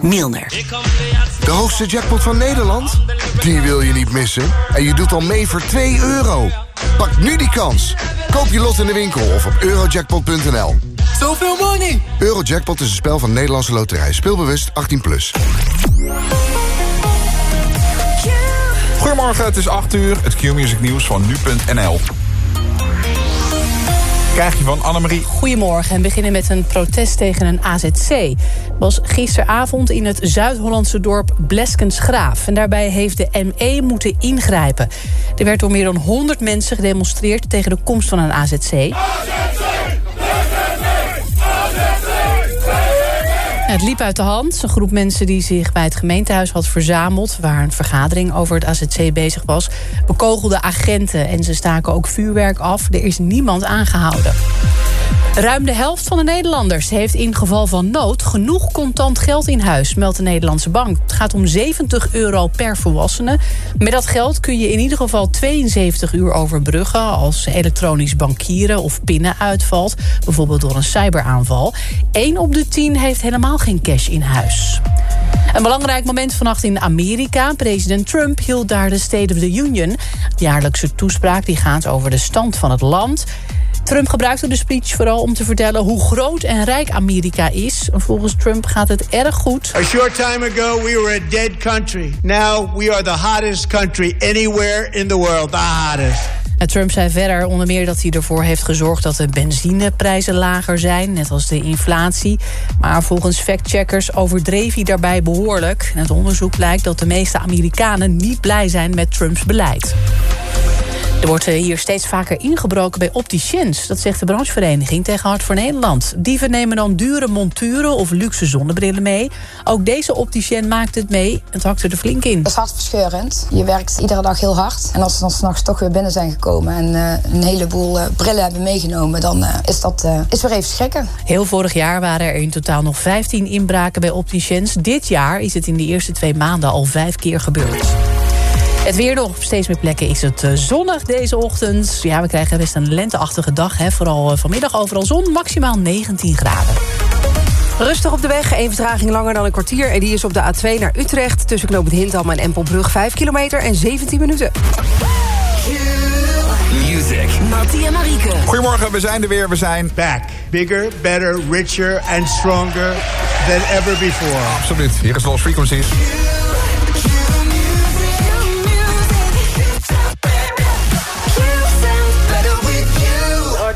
Milner. De hoogste jackpot van Nederland? Die wil je niet missen. En je doet al mee voor 2 euro. Pak nu die kans. Koop je lot in de winkel of op eurojackpot.nl. Zoveel money! Eurojackpot is een spel van Nederlandse Loterij. Speelbewust 18+. Plus. Goedemorgen, het is 8 uur. Het Q-music nieuws van nu.nl. Krijg je van Annemarie. Goedemorgen en beginnen met een protest tegen een AZC. was gisteravond in het Zuid-Hollandse dorp Bleskensgraaf. En daarbij heeft de ME moeten ingrijpen. Er werd door meer dan 100 mensen gedemonstreerd tegen de komst van een AZC. Het liep uit de hand. Een groep mensen die zich bij het gemeentehuis had verzameld... waar een vergadering over het AZC bezig was... bekogelde agenten en ze staken ook vuurwerk af. Er is niemand aangehouden. Ruim de helft van de Nederlanders heeft in geval van nood... genoeg contant geld in huis, meldt de Nederlandse bank. Het gaat om 70 euro per volwassene. Met dat geld kun je in ieder geval 72 uur overbruggen... als elektronisch bankieren of pinnen uitvalt. Bijvoorbeeld door een cyberaanval. 1 op de 10 heeft helemaal geen cash in huis. Een belangrijk moment vannacht in Amerika. President Trump hield daar de State of the Union. Jaarlijkse toespraak die gaat over de stand van het land... Trump gebruikte de speech vooral om te vertellen hoe groot en rijk Amerika is. Volgens Trump gaat het erg goed. A short time ago we were a dead country. Now we are the hottest country anywhere in the world. The hottest. En Trump zei verder onder meer dat hij ervoor heeft gezorgd... dat de benzineprijzen lager zijn, net als de inflatie. Maar volgens factcheckers overdreef hij daarbij behoorlijk. het onderzoek blijkt dat de meeste Amerikanen niet blij zijn met Trumps beleid. Er wordt eh, hier steeds vaker ingebroken bij opticiens. Dat zegt de branchevereniging tegen Hart voor Nederland. Dieven nemen dan dure monturen of luxe zonnebrillen mee. Ook deze opticien maakt het mee. Het hakt er flink in. Het is hartverscheurend. Je werkt iedere dag heel hard. En als ze dan s'nachts toch weer binnen zijn gekomen... en uh, een heleboel uh, brillen hebben meegenomen... dan uh, is dat is weer even schrikken. Heel vorig jaar waren er in totaal nog 15 inbraken bij opticiens. Dit jaar is het in de eerste twee maanden al vijf keer gebeurd. Het weer nog. Op steeds meer plekken is het zonnig deze ochtend. Ja, we krijgen best een lenteachtige dag. Hè. Vooral vanmiddag overal zon. Maximaal 19 graden. Rustig op de weg, één vertraging langer dan een kwartier... en die is op de A2 naar Utrecht... tussen knooppunt Hintham en Empelbrug 5 kilometer en 17 minuten. Music. Mattie en Marieke. Goedemorgen, we zijn er weer. We zijn back. Bigger, better, richer and stronger than ever before. Absoluut. Hier is Lost Frequencies.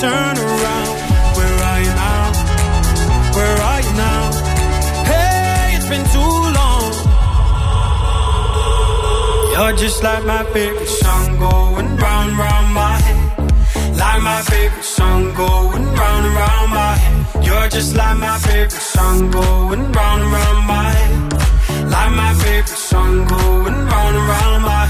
Turn around. Where are you now? Where are you now? Hey, it's been too long. You're just like my favorite song going round, round my head. Like my favorite song going round round my head. You're just like my favorite song going round round my head. Like my favorite song going round round my head.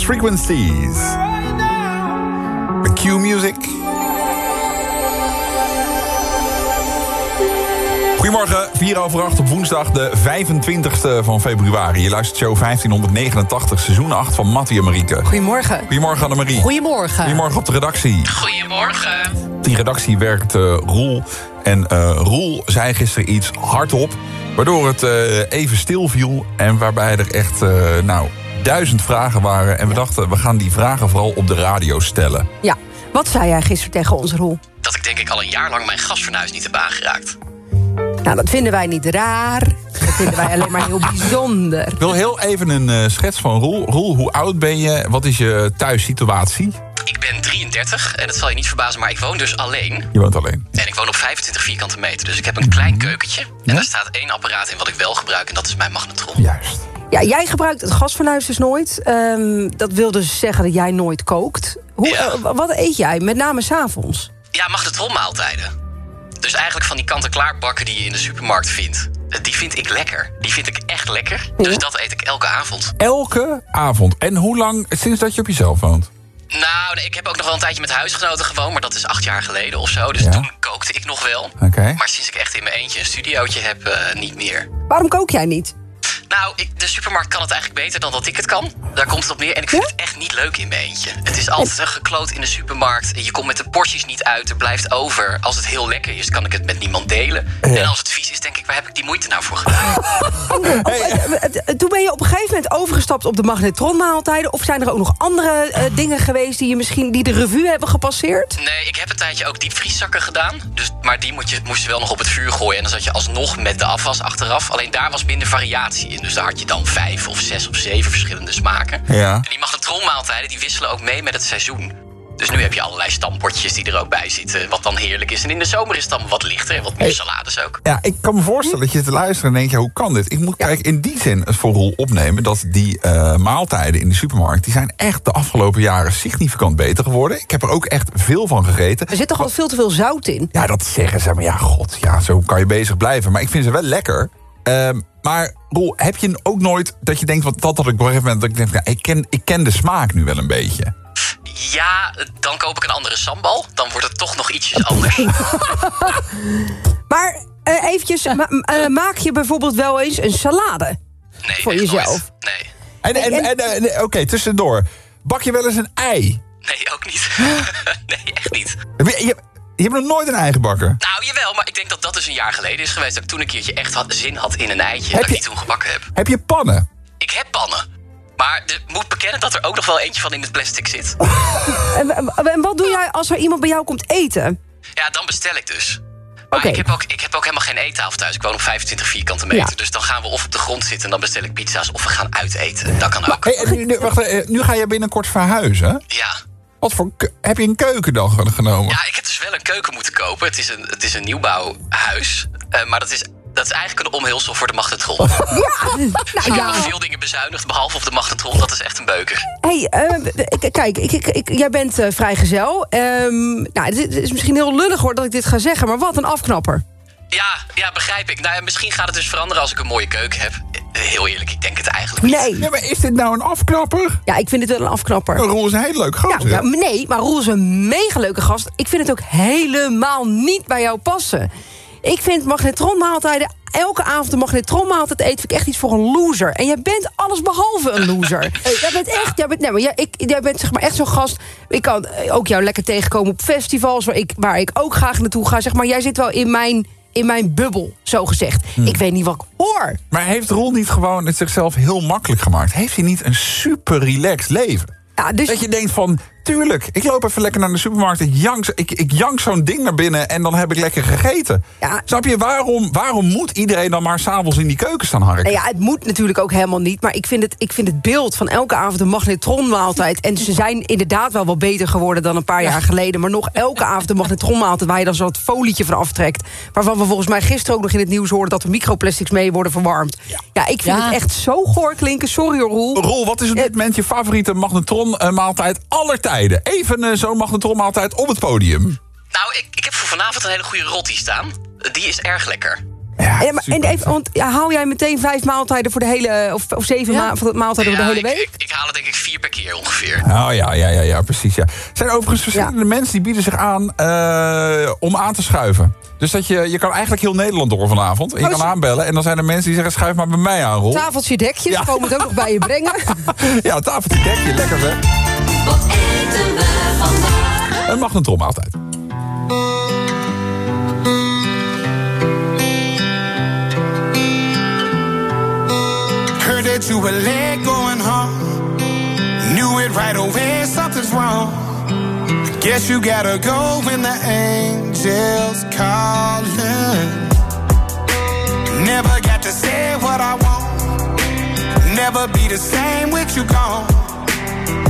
Lost Frequencies. De Q-music. Goedemorgen, 4 over 8 op woensdag de 25e van februari. Je luistert show 1589, seizoen 8 van Mattie en Marieke. Goedemorgen. Goedemorgen Annemarie. Goedemorgen. Goedemorgen op de redactie. Goedemorgen. Op die redactie werkt eh, Roel. En eh, Roel zei gisteren iets hardop, waardoor het eh, even stil viel. En waarbij er echt, eh, nou, duizend vragen waren. En we dachten, we gaan die vragen vooral op de radio stellen. Ja, wat zei jij gisteren tegen ons, Roel? Dat ik denk ik al een jaar lang mijn gasfornuis niet heb aangeraakt. Nou, dat vinden wij niet raar. Dat vinden wij alleen maar heel bijzonder. Ik wil heel even een eh, schets van Roel. Roel, hoe oud ben je? Wat is je thuissituatie? Ik ben 33 en dat zal je niet verbazen, maar ik woon dus alleen. Je woont alleen. En ik woon op 25 vierkante meter, dus ik heb een klein keukentje. En daar staat één apparaat in wat ik wel gebruik en dat is mijn magnetron. Juist. Ja, jij gebruikt het gasfornuis dus nooit. Ehm, dat wil dus zeggen dat jij nooit kookt. Hoe, Ja. eh, wat eet jij, met name s'avonds? Ja, magnetronmaaltijden. Dus eigenlijk van die kant-en-klaar bakken die je in de supermarkt vindt. Eh, Die vind ik lekker. Die vind ik echt lekker. Dus dat eet ik elke avond. Elke avond. En hoe lang sinds dat je op jezelf woont? Nou, nee, ik heb ook nog wel een tijdje met huisgenoten gewoond, maar dat is acht jaar geleden of zo. Dus Ja. toen kookte ik nog wel. Oké. Maar sinds ik echt in mijn eentje een studiootje heb, eh, niet meer. Waarom kook jij niet? Nou, ik, de supermarkt kan het eigenlijk beter dan dat ik het kan. Daar komt het op neer. En ik vind het echt niet leuk in mijn eentje. Het is altijd een gekloot in de supermarkt. En Je komt met de porties niet uit. Er blijft over. Als het heel lekker is, kan ik het met niemand delen. En als het vies is, denk ik, waar heb ik die moeite nou voor gedaan? Eh, eh, Toen ben je op een gegeven moment overgestapt op de magnetronmaaltijden... of zijn er ook nog andere eh, dingen geweest die, je misschien, die de revue hebben gepasseerd? Nee, ik heb een tijdje ook diepvrieszakken gedaan. Dus, maar die moet je, moest je wel nog op het vuur gooien. En dan zat je alsnog met de afwas achteraf. Alleen daar was minder variatie in. Dus daar had je dan vijf of zes of zeven verschillende smaken. Ja. En die magnetronmaaltijden die wisselen ook mee met het seizoen. Dus nu heb je allerlei stampotjes die er ook bij zitten. Wat dan heerlijk is. En in de zomer is het dan wat lichter en wat meer salades ook. Ja, ik kan me voorstellen dat je te luisteren en denkt... Ja, hoe kan dit? Ik moet kijk, in die zin het voor Roel opnemen... dat die eh, maaltijden in de supermarkt... die zijn echt de afgelopen jaren significant beter geworden. Ik heb er ook echt veel van gegeten. Er zit toch al veel te veel zout in? Ja, dat zeggen ze. Maar ja, god, ja, zo kan je bezig blijven. Maar ik vind ze wel lekker. Ehm, maar Roel, heb je ook nooit dat je denkt... want dat had ik op een gegeven moment... dat ik denk, ja, ik, ken, ik ken de smaak nu wel een beetje. Ja, dan koop ik een andere sambal. Dan wordt het toch nog ietsjes anders. Maar eh, eventjes, ma- eh, maak je bijvoorbeeld wel eens een salade? Nee, Voor jezelf. nooit. Nee. En, en, en, en- en- oké, tussendoor. Bak je wel eens een ei? Nee, ook niet. nee, echt niet. Je, je, je hebt nog nooit een ei gebakken? Nou, jawel, maar ik denk dat dat dus een jaar geleden is geweest... dat ik toen een keertje echt had, zin had in een eitje... Heb dat ik je- die toen gebakken heb. Heb je pannen? Ik heb pannen. Maar ik moet bekennen dat er ook nog wel eentje van in het plastic zit. En, wat doe jij als er iemand bij jou komt eten? Ja, dan bestel ik dus. Maar Oké. ik, heb ook, ik heb ook helemaal geen eettafel thuis. Ik woon op 25 vierkante meter. Ja. Dus dan gaan we of op de grond zitten en dan bestel ik pizza's... of we gaan uiteten. Dat kan ook. Hey, en nu, nu- wacht, eh, nu ga je binnenkort verhuizen. Ja. Wat voor heb je een keuken dan ge- genomen? ja, ik heb dus wel een keuken moeten kopen. Het is een, het is een nieuwbouwhuis. Eh, maar dat is, dat is eigenlijk een omhulsel voor de magnetron. Nou Ik heb ja, nog veel dingen bezuinigd, behalve op de magnetron. Dat is echt een beuker. hey, eh, kijk, ik, ik, ik- jij bent eh, vrijgezel. Ehm nou, het is- misschien heel lullig hoor dat ik dit ga zeggen, maar wat een afknapper. Ja, ja, begrijp ik. Nou, ja, misschien gaat het dus veranderen als ik een mooie keuken heb. Heel eerlijk, ik denk het eigenlijk niet. Nee. Ja, maar is dit nou een afknapper? Ja, ik vind het wel een afknapper. Een Roel is een heel leuk Ja, ja, nee, maar Roel is een mega leuke gast. Ik vind het ook helemaal niet bij jou passen. Ik vind magnetronmaaltijden... Elke avond een magnetronmaaltijd eten vind ik echt iets voor een loser. En jij bent alles behalve een loser. jij bent echt... Jij bent, nee, maar jij, ik, jij bent zeg maar echt zo'n gast... Ik kan ook jou lekker tegenkomen op festivals... waar ik, waar ik ook graag naartoe ga. Zeg maar, jij zit wel in mijn, in mijn bubbel, zo gezegd. Ik weet niet wat ik hoor. Maar heeft Roel niet gewoon het zichzelf heel makkelijk gemaakt? Heeft hij niet een super relaxed leven? Ja, dus, Dat je denkt van, tuurlijk, ik loop even lekker naar de supermarkt... ik jank, ik, ik jank zo'n ding naar binnen en dan heb ik lekker gegeten. Ja. Snap je, waarom, waarom moet iedereen dan maar s'avonds in die keuken staan harken? Nou ja, het moet natuurlijk ook helemaal niet. Maar ik vind het, ik vind het beeld van elke avond een magnetronmaaltijd... en ze zijn inderdaad wel wat beter geworden dan een paar jaar geleden... maar nog elke avond een magnetronmaaltijd... waar je dan zo'n folietje van aftrekt... waarvan we volgens mij gisteren ook nog in het nieuws hoorden... dat er microplastics mee worden verwarmd. Ja, ik vind Ja. het echt zo goor klinken. Sorry hoor, Roel. Roel, wat is op dit moment je favoriete magnetron-maaltijd aller tijden? Even eh, zo'n magnetron-maaltijd op het podium. Nou, ik, ik heb voor vanavond een hele goede rotti staan. Die is erg lekker. Ja, en, maar- en even, want ja, haal jij meteen vijf maaltijden voor de hele... of, of zeven Ja. maaltijden voor de hele ik- week? Ik, ik haal het denk ik vier per keer ongeveer. Oh ja, ja, ja, ja, precies. Ja. Er zijn overigens verschillende mensen die bieden zich aan eh, om aan te schuiven. Dus dat je, je kan eigenlijk heel Nederland door vanavond. En je Oh, kan zo- aanbellen en dan zijn er mensen die zeggen... schuif maar bij mij aan, Roel. Tafeltje, dekjes, Ja. komen het ook nog bij je brengen. Ja, tafeltje, dekje, lekker hè. Wat eten we vandaag? Een magnetronmaaltijd. Heard that you were late going home. Knew it right away, something's wrong. Guess you gotta go when the angels calling. Never got to say what I want. Never be the same with you gone.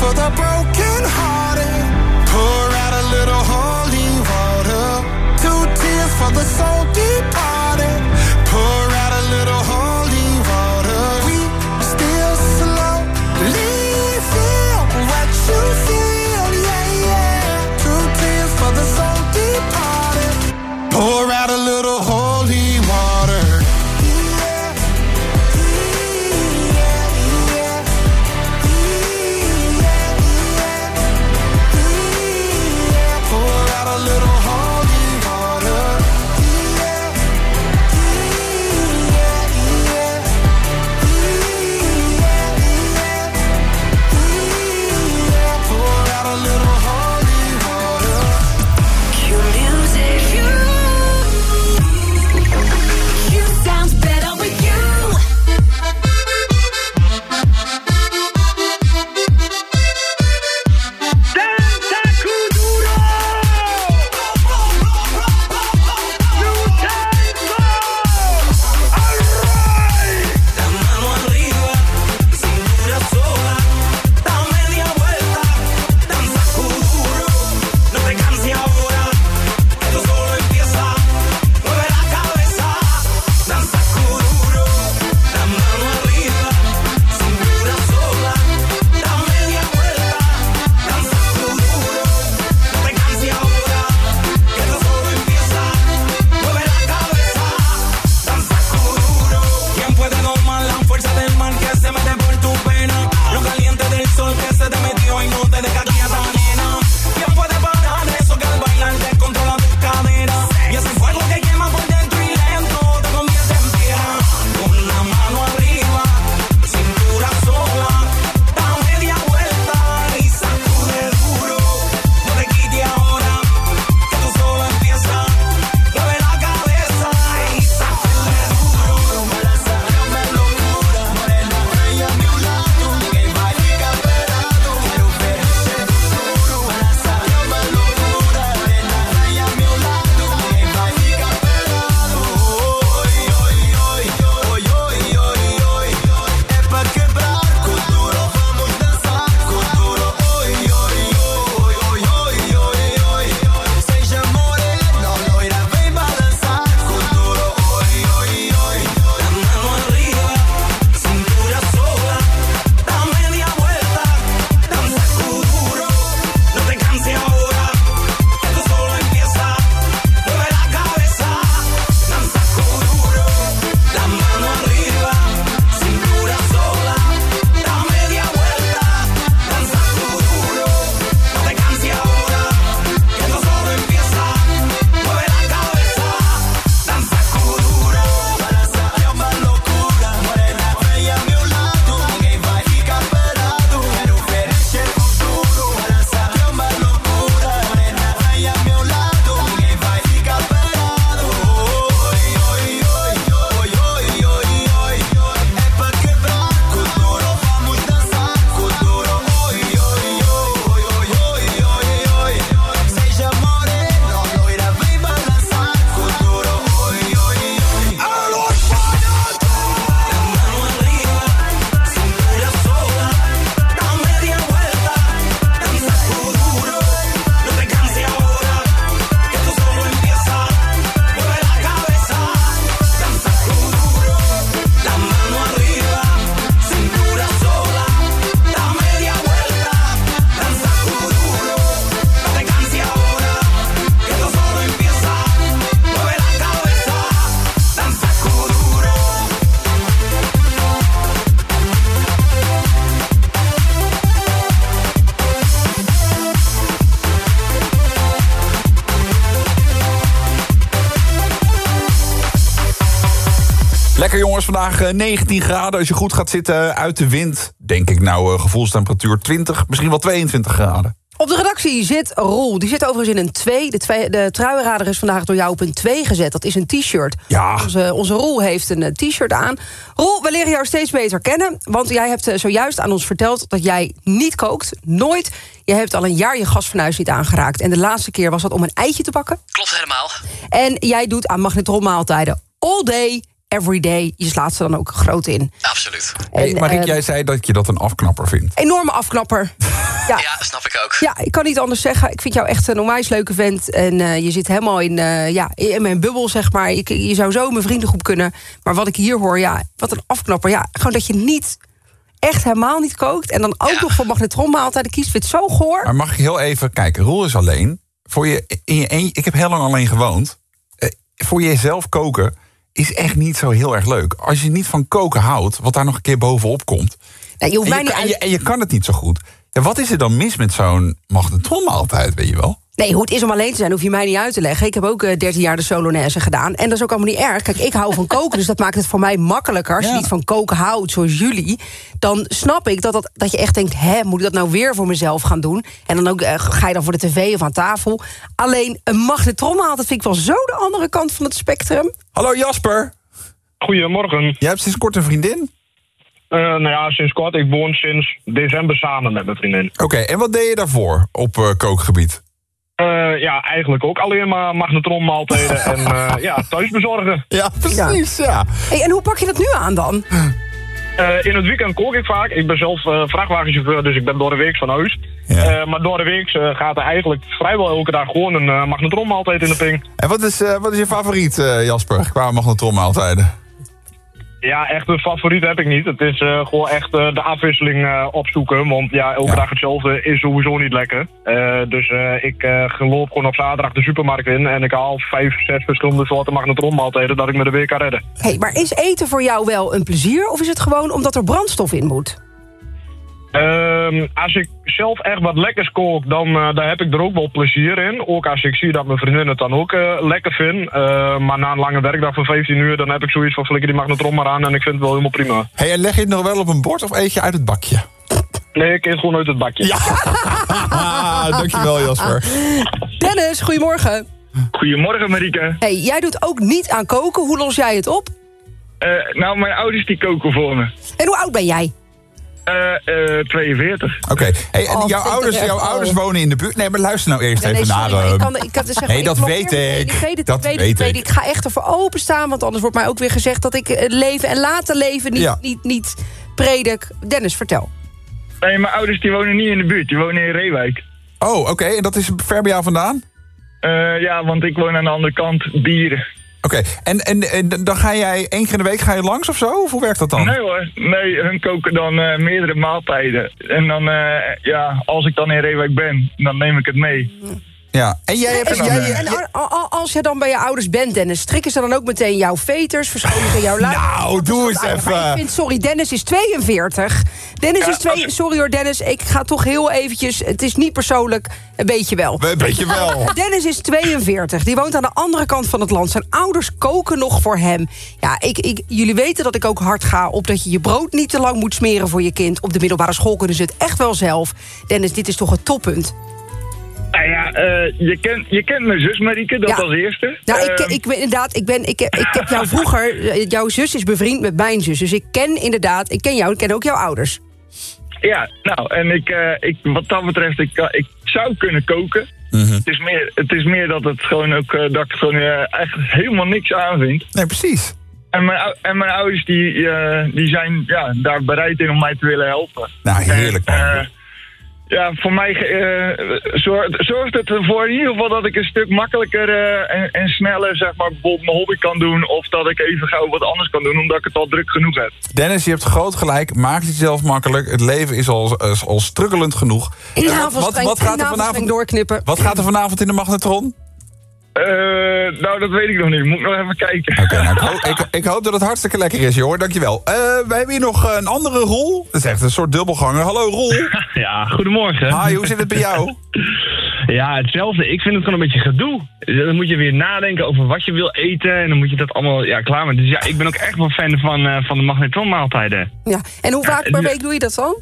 For the broken hearted. Pour out a little holy water. Two tears for the soul vandaag eh, 19 graden. Als je goed gaat zitten uit de wind, denk ik nou eh, gevoelstemperatuur 20, misschien wel 22 graden. Op de redactie zit Roel. Die zit overigens in een 2. De, twee, de truienrader is vandaag door jou op een 2 gezet. Dat is een t-shirt. Ja. Onze, onze Roel heeft een eh, t-shirt aan. Roel, we leren jou steeds beter kennen. Want jij hebt eh, zojuist aan ons verteld dat jij niet kookt. Nooit. Je hebt al een jaar je gasfornuis niet aangeraakt. En de laatste keer was dat om een eitje te bakken. Klopt helemaal. En jij doet aan magnetronmaaltijden all day, every day. Je slaat ze dan ook groot in. Absoluut. Hey, En, Mariek, eh, jij zei dat je dat een afknapper vindt. Enorme afknapper. Ja. Ja, snap ik ook. Ja, ik kan niet anders zeggen. Ik vind jou echt een onwijs leuke vent. En eh, je zit helemaal in, eh, ja, in mijn bubbel, zeg maar. Ik, je zou zo in mijn vriendengroep kunnen. Maar wat ik hier hoor, ja, wat een afknapper. Ja, gewoon dat je niet, echt helemaal niet kookt. En dan ook Ja. nog voor magnetronmaaltijden kiest. Vind het zo goor. Maar mag ik heel even kijken? Roel is alleen. Voor je, in je ik heb heel lang alleen gewoond. Voor jezelf koken is echt niet zo heel erg leuk. Als je niet van koken houdt, wat daar nog een keer bovenop komt. Nee, je hoeft En mij je, niet kan, en, je, en je kan het niet zo goed. Ja, wat is er dan mis met zo'n magnetronmaaltijd, weet je wel? Nee, hoe het is om alleen te zijn, hoef je mij niet uit te leggen. Ik heb ook eh, 13 jaar de Solonaise gedaan. En dat is ook allemaal niet erg. Kijk, ik hou van koken, dus dat maakt het voor mij makkelijker. Als je Ja. niet van koken houdt, zoals jullie... dan snap ik dat, dat, dat je echt denkt... hè, moet ik dat nou weer voor mezelf gaan doen? En dan ook, eh, ga je dan voor de tv of aan tafel? Alleen, een magnetronmaaltijd vind ik wel zo de andere kant van het spectrum. Hallo Jasper, Goedemorgen. jij hebt sinds kort een vriendin? Eh, nou ja, sinds kort. Ik woon sinds december samen met mijn vriendin. Oké, en wat deed je daarvoor op eh, kookgebied? Eh, ja, eigenlijk ook alleen maar magnetronmaaltijden en eh, ja, thuisbezorgen. Ja, precies, ja. Hey, en hoe pak je dat nu aan dan? Eh, in het weekend kook ik vaak. Ik ben zelf vrachtwagenchauffeur, dus ik ben door de week van huis. Ja. Eh, maar door de week gaat er eigenlijk vrijwel elke dag gewoon een magnetronmaaltijd in de ping. En wat is, eh, wat is je favoriet, eh, Jasper, qua magnetronmaaltijden? Ja, echt een favoriet heb ik niet. Het is eh, gewoon echt eh, de afwisseling eh, opzoeken. Want ja, elke Ja. dag hetzelfde is sowieso niet lekker. Dus ik geloop gewoon op zaterdag de supermarkt in. En ik haal vijf, zes verschillende soorten magnetronmaaltijden. Dat ik me de week kan redden. Hey, maar is eten voor jou wel een plezier? Of is het gewoon omdat er brandstof in moet? Ehm, als ik zelf echt wat lekkers kook, dan eh, daar heb ik er ook wel plezier in. Ook als ik zie dat mijn vriendin het dan ook eh, lekker vindt. Eh, maar na een lange werkdag van 15 uur, dan heb ik zoiets van flikker die magnetron maar aan. En ik vind het wel helemaal prima. Hey, en leg je het nog wel op een bord of eet je uit het bakje? Nee, ik eet gewoon uit het bakje. Ja, dankjewel Jasper. Dennis, goedemorgen. Goedemorgen, Marieke. Hey, jij doet ook niet aan koken. Hoe los jij het op? Eh, nou, mijn ouders die koken voor me. En hoe oud ben jij? Eh, eh, 42. Oké, hey, en Oh, jouw, ouders, jouw ouders wonen in de buurt. Nee, maar luister nou eerst Nee, even nee, naar... sorry, eh, ik kan, ik kan zeggen, nee, ik dat weet ik. Ik weet het, Dat weet, ik weet ik. ga echt ervoor openstaan, want anders wordt mij ook weer gezegd... dat ik het leven en laten leven niet, Ja. niet, niet predik. Dennis, vertel. Nee, mijn ouders die wonen niet in de buurt. Die wonen in Reewijk. Oh, oké, en dat is ver bij jou vandaan? Eh, ja, want ik woon aan de andere kant, Dieren. Oké, en, en, dan ga jij één keer in de week ga je langs of zo? Of hoe werkt dat dan? Nee hoor, nee, hun koken dan eh, meerdere maaltijden. En dan, eh, ja, als ik dan in Reewijk ben, dan neem ik het mee. Ja, en jij hebt... En, jij, en als je dan bij je ouders bent, Dennis... strikken ze dan ook meteen jouw veters, verschonen ze jouw luid? Nou, doe eens even. Ik vind, sorry, Dennis is 42. Dennis Ja, is twee. als- Sorry hoor, Dennis. Ik ga toch heel eventjes. Het is niet persoonlijk. Een beetje wel. Een beetje wel. Dennis is 42. Die woont aan de andere kant van het land. Zijn ouders koken nog voor hem. Ja, ik, ik, jullie weten dat ik ook hard ga op dat je je brood niet te lang moet smeren voor je kind. Op de middelbare school kunnen ze het echt wel zelf. Dennis, dit is toch het toppunt. Nou ja, eh, je, kent, je kent mijn zus Marieke, dat Ja. als eerste. Nou, ik, Ehm, ik ben inderdaad, ik, ben, ik, ik heb jou vroeger. eh, Jouw zus is bevriend met mijn zus. Dus ik ken inderdaad, ik ken jou, ik ken ook jouw ouders. Ja, nou, en ik, eh, ik, wat dat betreft, ik, ik zou kunnen koken. Mhm. Het, is meer, het is meer dat het gewoon ook, eh, dat ik gewoon eh, echt helemaal niks aan vind. Nee, precies. En mijn, en mijn ouders die, die zijn ja, daar bereid in om mij te willen helpen. Nou, heerlijk man. Ja, voor mij eh, zorgt, zorgt het ervoor in ieder geval dat ik een stuk makkelijker eh, en, en sneller zeg maar, bijvoorbeeld mijn hobby kan doen. Of dat ik even gauw wat anders kan doen, omdat ik het al druk genoeg heb. Dennis, je hebt groot gelijk. Maak het jezelf makkelijk. Het leven is al, al struggelend genoeg. Navelstreng, wat, in gaat er vanavond, doorknippen. wat gaat er vanavond in de magnetron? Eh, nou, dat weet ik nog niet. Moet ik nog even kijken. Oké, nou, ik, hoop, ik, ik hoop dat het hartstikke lekker is, joh. Dankjewel. Eh we hebben hier nog een andere rol. Dat is echt een soort dubbelganger. Hallo, Rol. Ja, goedemorgen. Hi, hoe zit het bij jou? Ja, hetzelfde. Ik vind het gewoon een beetje gedoe. Dan moet je weer nadenken over wat je wil eten. En dan moet je dat allemaal ja, klaar maken. Dus ja, ik ben ook echt wel fan van, eh, van de magnetronmaaltijden. Ja. En hoe vaak Ja, per week doe je dat dan?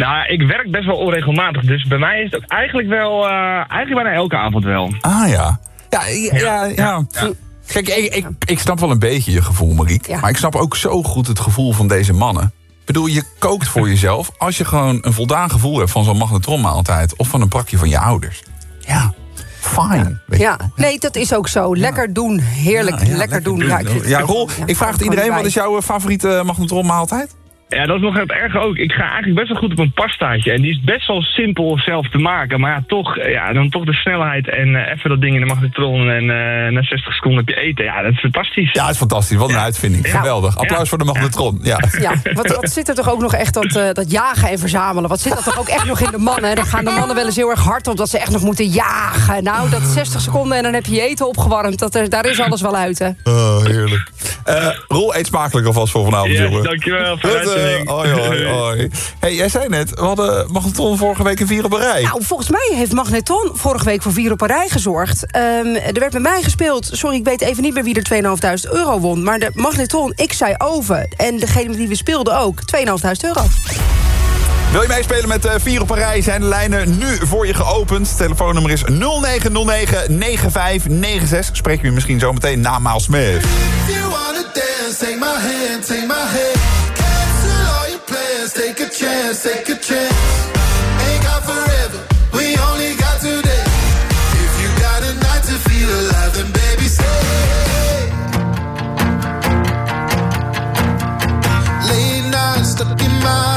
Nou, ik werk best wel onregelmatig. Dus bij mij is het ook eigenlijk wel... eh, eigenlijk bijna elke avond wel. Ah ja. Ja, ja, ja. ja. Kijk, ik, ik, ik snap wel een beetje je gevoel, Mariek. Maar ik snap ook zo goed het gevoel van deze mannen. Ik bedoel, je kookt voor jezelf als je gewoon een voldaan gevoel hebt van zo'n magnetronmaaltijd of van een prakje van je ouders. Ja, fine. weet je Ja, nee, dat is ook zo. Lekker doen, heerlijk. lekker, doen. Ja, het Ja, Rol, ja, ik vraag het iedereen, wat is jouw eh, favoriete magnetronmaaltijd? Ja, dat is nog het erge ook. Ik ga eigenlijk best wel goed op een pastaatje. En die is best wel simpel zelf te maken. Maar ja, toch, eh, ja, dan toch de snelheid en eh, even dat ding in de magnetron en eh, na 60 seconden heb je eten. Ja, dat is fantastisch. Ja, het is fantastisch. Wat een uitvinding. Geweldig. Applaus voor de magnetron. Ja. Ja, wat, wat zit er toch ook nog echt dat, eh, dat jagen en verzamelen? Wat zit dat toch ook echt nog in de mannen? Dan gaan de mannen wel eens heel erg hard op dat ze echt nog moeten jagen. Nou, dat is 60 seconden en dan heb je eten opgewarmd. Dat er, daar is alles wel uit, hè? Oh, heerlijk. Eh, Rol, eet smakelijk alvast voor vanavond, Ja, jongen. dankjewel voor eh. Hoi, hoi, hoi. Hey, jij zei net, we hadden magnetron vorige week een vier op een rij. Nou, volgens mij heeft Magnetron vorige week voor vier op een rij gezorgd. Ehm, er werd bij mij gespeeld. Sorry, ik weet even niet meer wie er 2.500 euro won. Maar de Magnetron, ik zei over. En degene die we speelden ook. 2.500 euro. Wil je meespelen met eh, vier op een rij? Zijn de lijnen nu voor je geopend. Telefoonnummer is 0909 9596. Spreek u misschien zo meteen na Maal Smith. If you wanna dance, take my hand, take my hand. Plans, take a chance, take a chance. Ain't got forever, we only got today. If you got a night to feel alive, then baby stay. Late night stuck in my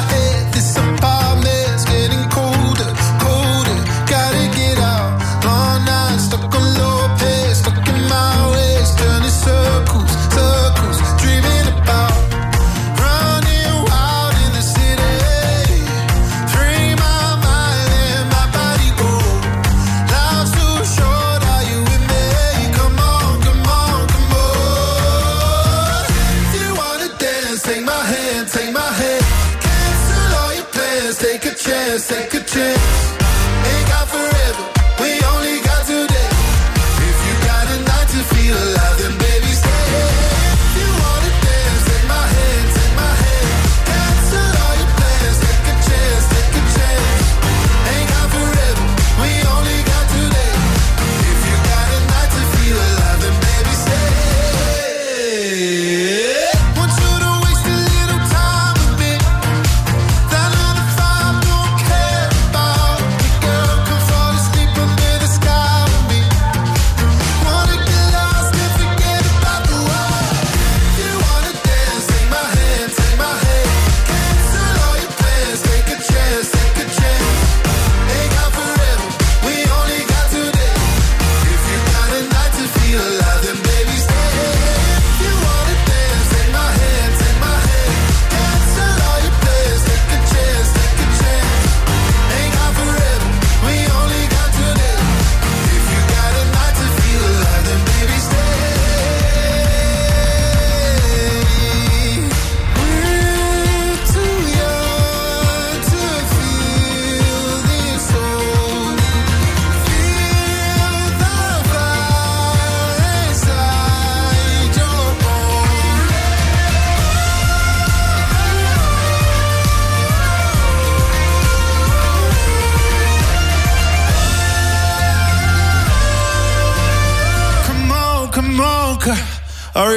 take a chance.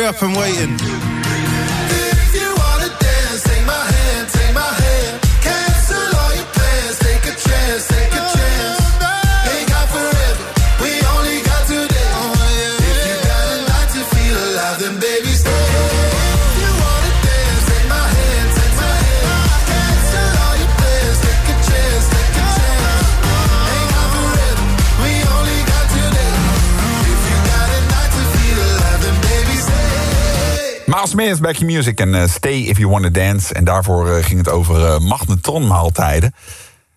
Up and waiting. Smith, Back Your Music en eh, Stay If You Wanna Dance. En daarvoor eh, ging het over eh, magnetronmaaltijden.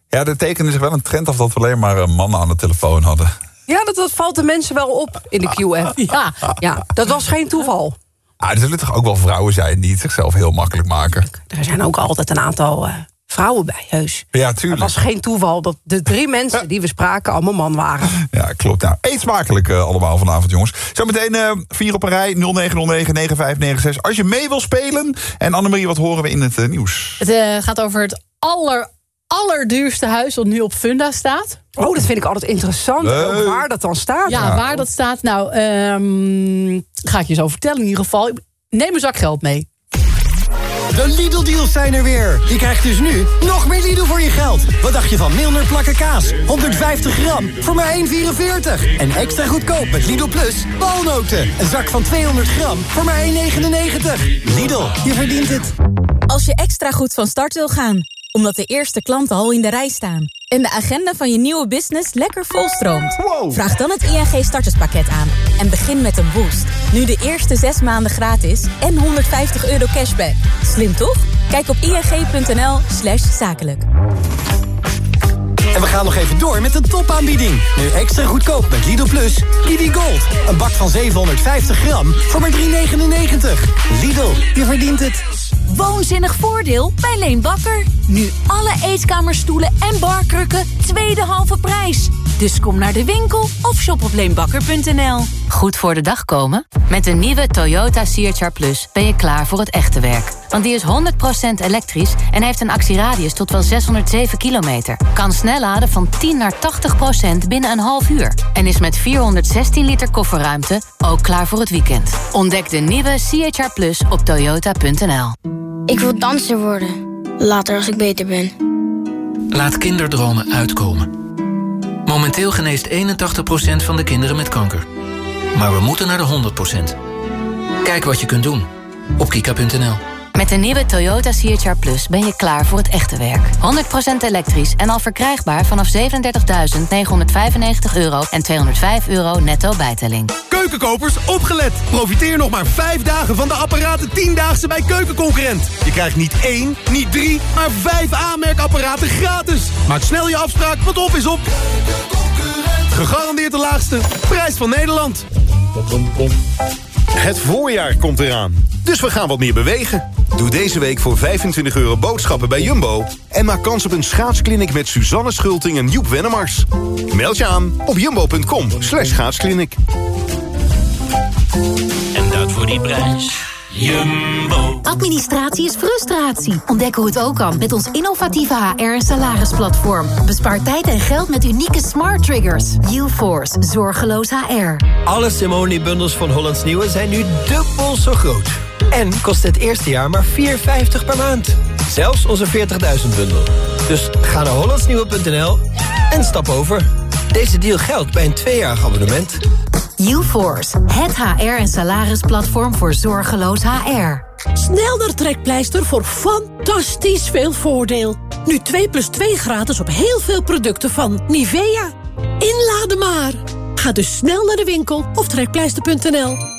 Ja, er tekende zich wel een trend af dat we alleen maar mannen aan de telefoon hadden. Ja, dat, dat valt de mensen wel op in de QF. Ja, ja, dat was geen toeval. Ah, er zullen toch ook wel vrouwen zijn die het zichzelf heel makkelijk maken. Er zijn ook altijd een aantal vrouwen bij, heus. Ja, Het tuurlijk. was geen toeval dat de drie mensen die we spraken allemaal man waren. Ja, klopt. Nou, eet smakelijk eh, allemaal vanavond, jongens. Zometeen eh vier op een rij, 0909 9596. Als je mee wil spelen. En Annemarie, wat horen we in het eh, nieuws? Het gaat over het aller, allerduurste huis dat nu op Funda staat. Oh, dat vind ik altijd interessant. Ook waar dat dan staat. Ja, waar dat staat, nou, ehm, ga ik je zo vertellen in ieder geval. Neem een zak geld mee. De Lidl-deals zijn er weer. Je krijgt dus nu nog meer Lidl voor je geld. Wat dacht je van Milner plakken kaas? 150 gram voor maar 1,44. En extra goedkoop met Lidl Plus walnoten. Een zak van 200 gram voor maar 1,99. Lidl, je verdient het. Als je extra goed van start wil gaan, omdat de eerste klanten al in de rij staan... en de agenda van je nieuwe business lekker volstroomt... vraag dan het ING starterspakket aan en begin met een boost. Nu de eerste zes maanden gratis en 150 euro cashback. Slim toch? Kijk op ing.nl slash zakelijk. En we gaan nog even door met de topaanbieding. Nu extra goedkoop met Lidl Plus. Lidl Gold. Een bak van 750 gram voor maar 3,99. Lidl, je verdient het. Woonzinnig voordeel bij Leen Bakker. Nu alle eetkamerstoelen en barkrukken tweede halve prijs. Dus kom naar de winkel of shop op leenbakker.nl. Goed voor de dag komen? Met de nieuwe Toyota CHR Plus ben je klaar voor het echte werk. Want die is 100% elektrisch en heeft een actieradius tot wel 607 kilometer. Kan snel laden van 10 naar 80% binnen een half uur. En is met 416 liter kofferruimte ook klaar voor het weekend. Ontdek de nieuwe CHR Plus op toyota.nl. Ik wil danser worden. Later als ik beter ben. Laat kinderdromen uitkomen. Momenteel geneest 81% van de kinderen met kanker. Maar we moeten naar de 100%. Kijk wat je kunt doen op kika.nl. Met de nieuwe Toyota CHR Plus ben je klaar voor het echte werk. 100% elektrisch en al verkrijgbaar vanaf 37.995 euro en 205 euro netto bijtelling. Keukenkopers, opgelet! Profiteer nog maar vijf dagen van de apparaten 10-daagse bij Keukenconcurrent. Je krijgt niet één, niet drie, maar vijf aanmerkapparaten gratis. Maak snel je afspraak, want op is op. Gegarandeerd de laagste prijs van Nederland. Het voorjaar komt eraan, dus we gaan wat meer bewegen. Doe deze week voor 25 euro boodschappen bij Jumbo... en maak kans op een schaatskliniek met Suzanne Schulting en Joep Wennemars. Meld je aan op jumbo.com slash schaatskliniek. En dat voor die prijs. Jumbo. Administratie is frustratie. Ontdek hoe het ook kan met ons innovatieve HR- en salarisplatform. Bespaar tijd en geld met unieke smart triggers. UForce, zorgeloos HR. Alle Simone-bundels van Hollands Nieuwe zijn nu dubbel zo groot. En kost het eerste jaar maar 4,50 per maand. Zelfs onze 40.000 bundel. Dus ga naar hollandsnieuwe.nl en stap over. Deze deal geldt bij een tweejarig abonnement. UForce, het HR- en salarisplatform voor zorgeloos HR. Snel naar Trekpleister voor fantastisch veel voordeel. Nu 2 plus 2 gratis op heel veel producten van Nivea. Inladen maar. Ga dus snel naar de winkel of trekpleister.nl.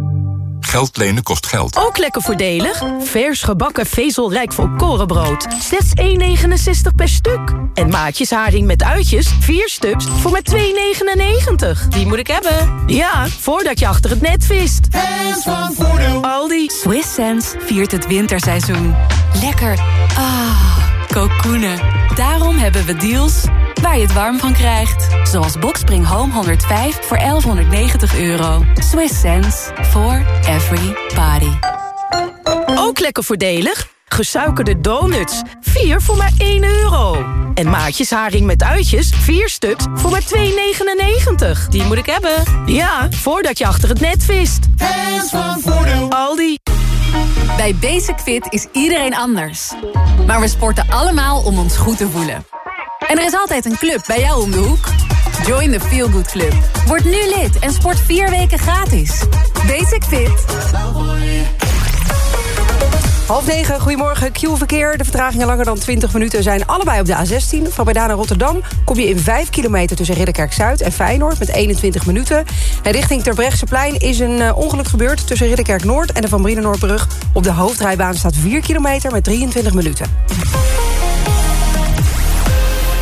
Geld lenen kost geld. Ook lekker voordelig. Vers gebakken vezelrijk volkorenbrood. Slechts 1,69 per stuk. En maatjes haring met uitjes, 4 stuks, voor maar 2,99. Die moet ik hebben. Ja, voordat je achter het net vist. Hands van voordeel. Aldi. Swiss Sense viert het winterseizoen. Lekker. Ah, kokoenen. Daarom hebben we deals waar je het warm van krijgt. Zoals Boxspring Home 105 voor 1190 euro. Swiss sense for every body. Ook lekker voordelig. Gesuikerde donuts. 4 voor maar 1 euro. En maatjes haring met uitjes. 4 stuks voor maar 2,99. Die moet ik hebben. Ja, voordat je achter het net vist. Hands van voordeel. Aldi. Bij Basic Fit is iedereen anders. Maar we sporten allemaal om ons goed te voelen. En er is altijd een club bij jou om de hoek. Join the Feel Good Club. Word nu lid en sport vier weken gratis. Basic Fit. Half negen, goedemorgen. Q-verkeer. De vertragingen langer dan 20 minuten zijn allebei op de A16. Van Breda naar Rotterdam kom je in 5 kilometer tussen Ridderkerk-Zuid en Feyenoord... met 21 minuten. En richting Terbrechtseplein is een eh, ongeluk gebeurd... tussen Ridderkerk-Noord en de Van Brienenoordbrug. Op de hoofdrijbaan staat 4 kilometer met 23 minuten.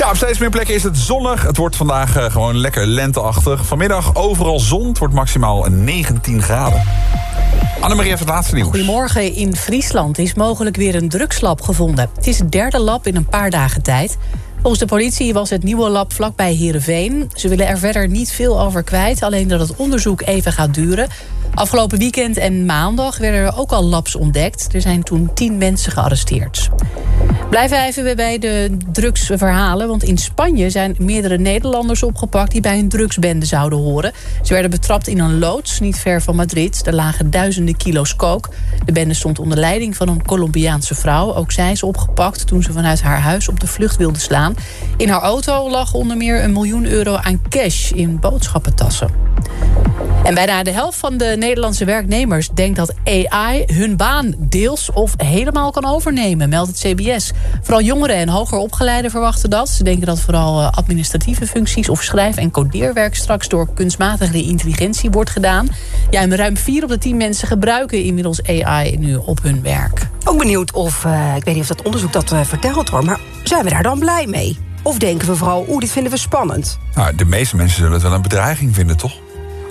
Op steeds meer plekken is het zonnig. Het wordt vandaag eh, gewoon lekker lenteachtig. Vanmiddag overal zon. Het wordt maximaal 19 graden. Annemarie heeft het laatste nieuws. Goedemorgen. In Friesland is mogelijk weer een drugslab gevonden. Het is het derde lab in een paar dagen tijd. Volgens de politie was het nieuwe lab vlakbij Heerenveen. Ze willen er verder niet veel over kwijt, alleen dat het onderzoek even gaat duren. Afgelopen weekend en maandag werden er ook al labs ontdekt. Er zijn toen tien mensen gearresteerd. Blijven even bij de drugsverhalen. Want in Spanje zijn meerdere Nederlanders opgepakt... die bij een drugsbende zouden horen. Ze werden betrapt in een loods, niet ver van Madrid. Er lagen duizenden kilo's kook. De bende stond onder leiding van een Colombiaanse vrouw. Ook zij is opgepakt toen ze vanuit haar huis op de vlucht wilde slaan. In haar auto lag onder meer een miljoen euro aan cash in boodschappentassen. En bijna de helft van de Nederlandse werknemers denkt dat AI hun baan deels of helemaal kan overnemen, meldt het CBS. Vooral jongeren en hoger opgeleiden verwachten dat. Ze denken dat vooral eh, administratieve functies of schrijf- en codeerwerk straks door kunstmatige intelligentie wordt gedaan. Ja, en ruim 4 op de 10 mensen gebruiken inmiddels AI nu op hun werk. Ook benieuwd of, eh, ik weet niet of dat onderzoek dat eh, vertelt hoor... maar zijn we daar dan blij mee? Of denken we vooral, oeh, dit vinden we spannend? Nou, de meeste mensen zullen het wel een bedreiging vinden, toch?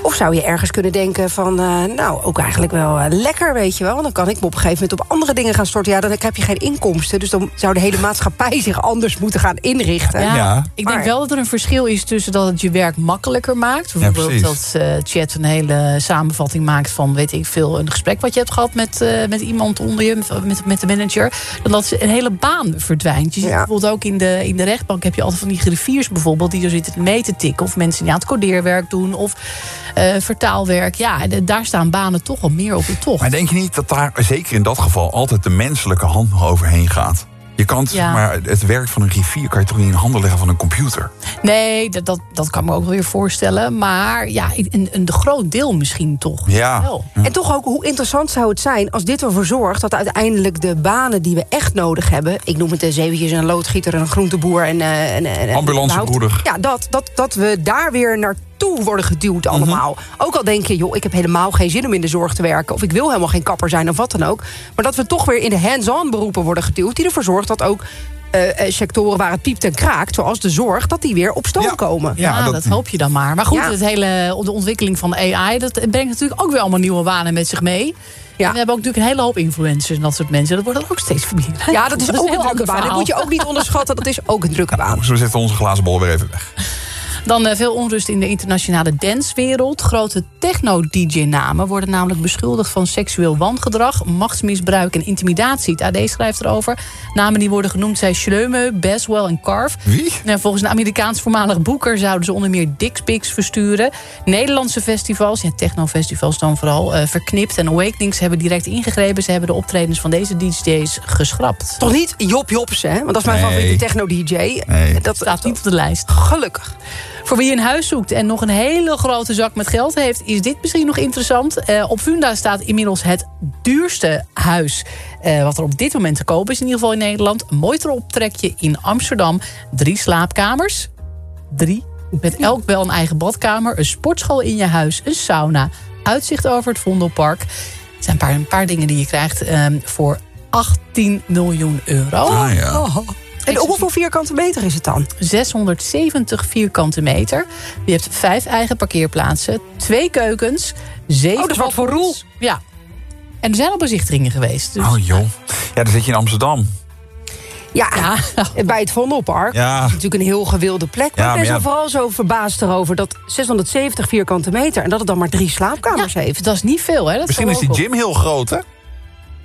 Of zou je ergens kunnen denken van, eh, nou, ook eigenlijk wel eh, lekker, weet je wel. Want dan kan ik me op een gegeven moment op andere dingen gaan storten. Ja, dan heb je geen inkomsten. Dus dan zou de hele maatschappij zich anders moeten gaan inrichten. Ja, Ik denk wel dat er een verschil is tussen dat het je werk makkelijker maakt. Bijvoorbeeld dat eh, chat een hele samenvatting maakt van, weet ik veel, een gesprek wat je hebt gehad met, eh, met iemand onder je, met, met de manager. Dan dat een hele baan verdwijnt. Je ziet bijvoorbeeld ook in de, in de rechtbank heb je altijd van die griffiers bijvoorbeeld, die er zitten mee te tikken. Of mensen die aan het codeerwerk doen. Of vertaalwerk. Ja, de- daar staan banen toch al meer op de tocht. Maar denk je niet dat daar, zeker in dat geval, altijd de menselijke hand nog overheen gaat? Je kan het, Ja. maar het werk van een griffier kan je toch niet in handen leggen van een computer? Nee, dat, dat, dat kan me ook wel weer voorstellen. Maar ja, een, een de groot deel misschien toch. Ja. Wel. En toch ook, hoe interessant zou het zijn als dit ervoor zorgt... dat uiteindelijk de banen die we echt nodig hebben... ik noem het eens eventjes een loodgieter, een groenteboer en... eh, en, en Ambulancebroeder. Ja, dat, dat, dat we daar weer naartoe worden geduwd allemaal. Ook al denk je, joh, ik heb helemaal geen zin om in de zorg te werken... of ik wil helemaal geen kapper zijn of wat dan ook. Maar dat we toch weer in de hands-on beroepen worden geduwd... die ervoor zorgt dat ook eh, eh, sectoren waar het piept en kraakt... zoals de zorg, dat die weer op stoom komen. Ja, dat, hoop je dan maar. Maar goed, Ja. het hele, de ontwikkeling van AI... dat brengt natuurlijk ook weer allemaal nieuwe banen met zich mee. En we hebben ook natuurlijk een hele hoop influencers en dat soort mensen. Dat wordt ook steeds meer. Ja, dat is ook een drukke baan. Dat moet je ook niet onderschatten. Dat is ook een drukke baan. Dus we zetten onze glazen bol weer even weg. Dan eh, veel onrust in de internationale dancewereld. Grote techno-dj-namen worden namelijk beschuldigd van seksueel wangedrag, machtsmisbruik en intimidatie. Het AD schrijft erover. Namen die worden genoemd zijn Schleume, Baswell en Carve. Wie? volgens een Amerikaans voormalig boeker zouden ze onder meer dickpics versturen. Nederlandse festivals, ja, technofestivals dan vooral, eh, Verknipt en Awakenings hebben direct ingegrepen. Ze hebben de optredens van deze DJ's geschrapt. Toch niet Job Jobs, hè? Want dat is mijn Nee. favoriete techno-dj. Dat staat niet op de lijst. Gelukkig. Voor wie een huis zoekt en nog een hele grote zak met geld heeft... is dit misschien nog interessant. Eh, op Funda staat inmiddels het duurste huis... eh, wat er op dit moment te koop is, in ieder geval in Nederland. Een mooi optrekje in Amsterdam. Drie slaapkamers. Drie. Met elk wel een eigen badkamer. Een sportschool in je huis. Een sauna. Uitzicht over het Vondelpark. Het zijn een paar, een paar dingen die je krijgt ehm, voor 18 miljoen euro. Ah, ja. Oh. En op hoeveel vierkante meter is het dan? 670 vierkante meter. Je hebt vijf eigen parkeerplaatsen, twee keukens, zeven Oh, dat is wat voor balkons. Ja. En er zijn al bezichtigingen geweest. Dus Oh joh. Ja, dan zit je in Amsterdam. Ja, bij het Vondelpark. Ja. Dat is natuurlijk een heel gewilde plek. Maar Ja, ik ben ja. vooral zo verbaasd erover... dat 670 vierkante meter en dat het dan maar drie slaapkamers heeft. Dat is niet veel, hè? Dat Misschien is die gym heel groot, hè?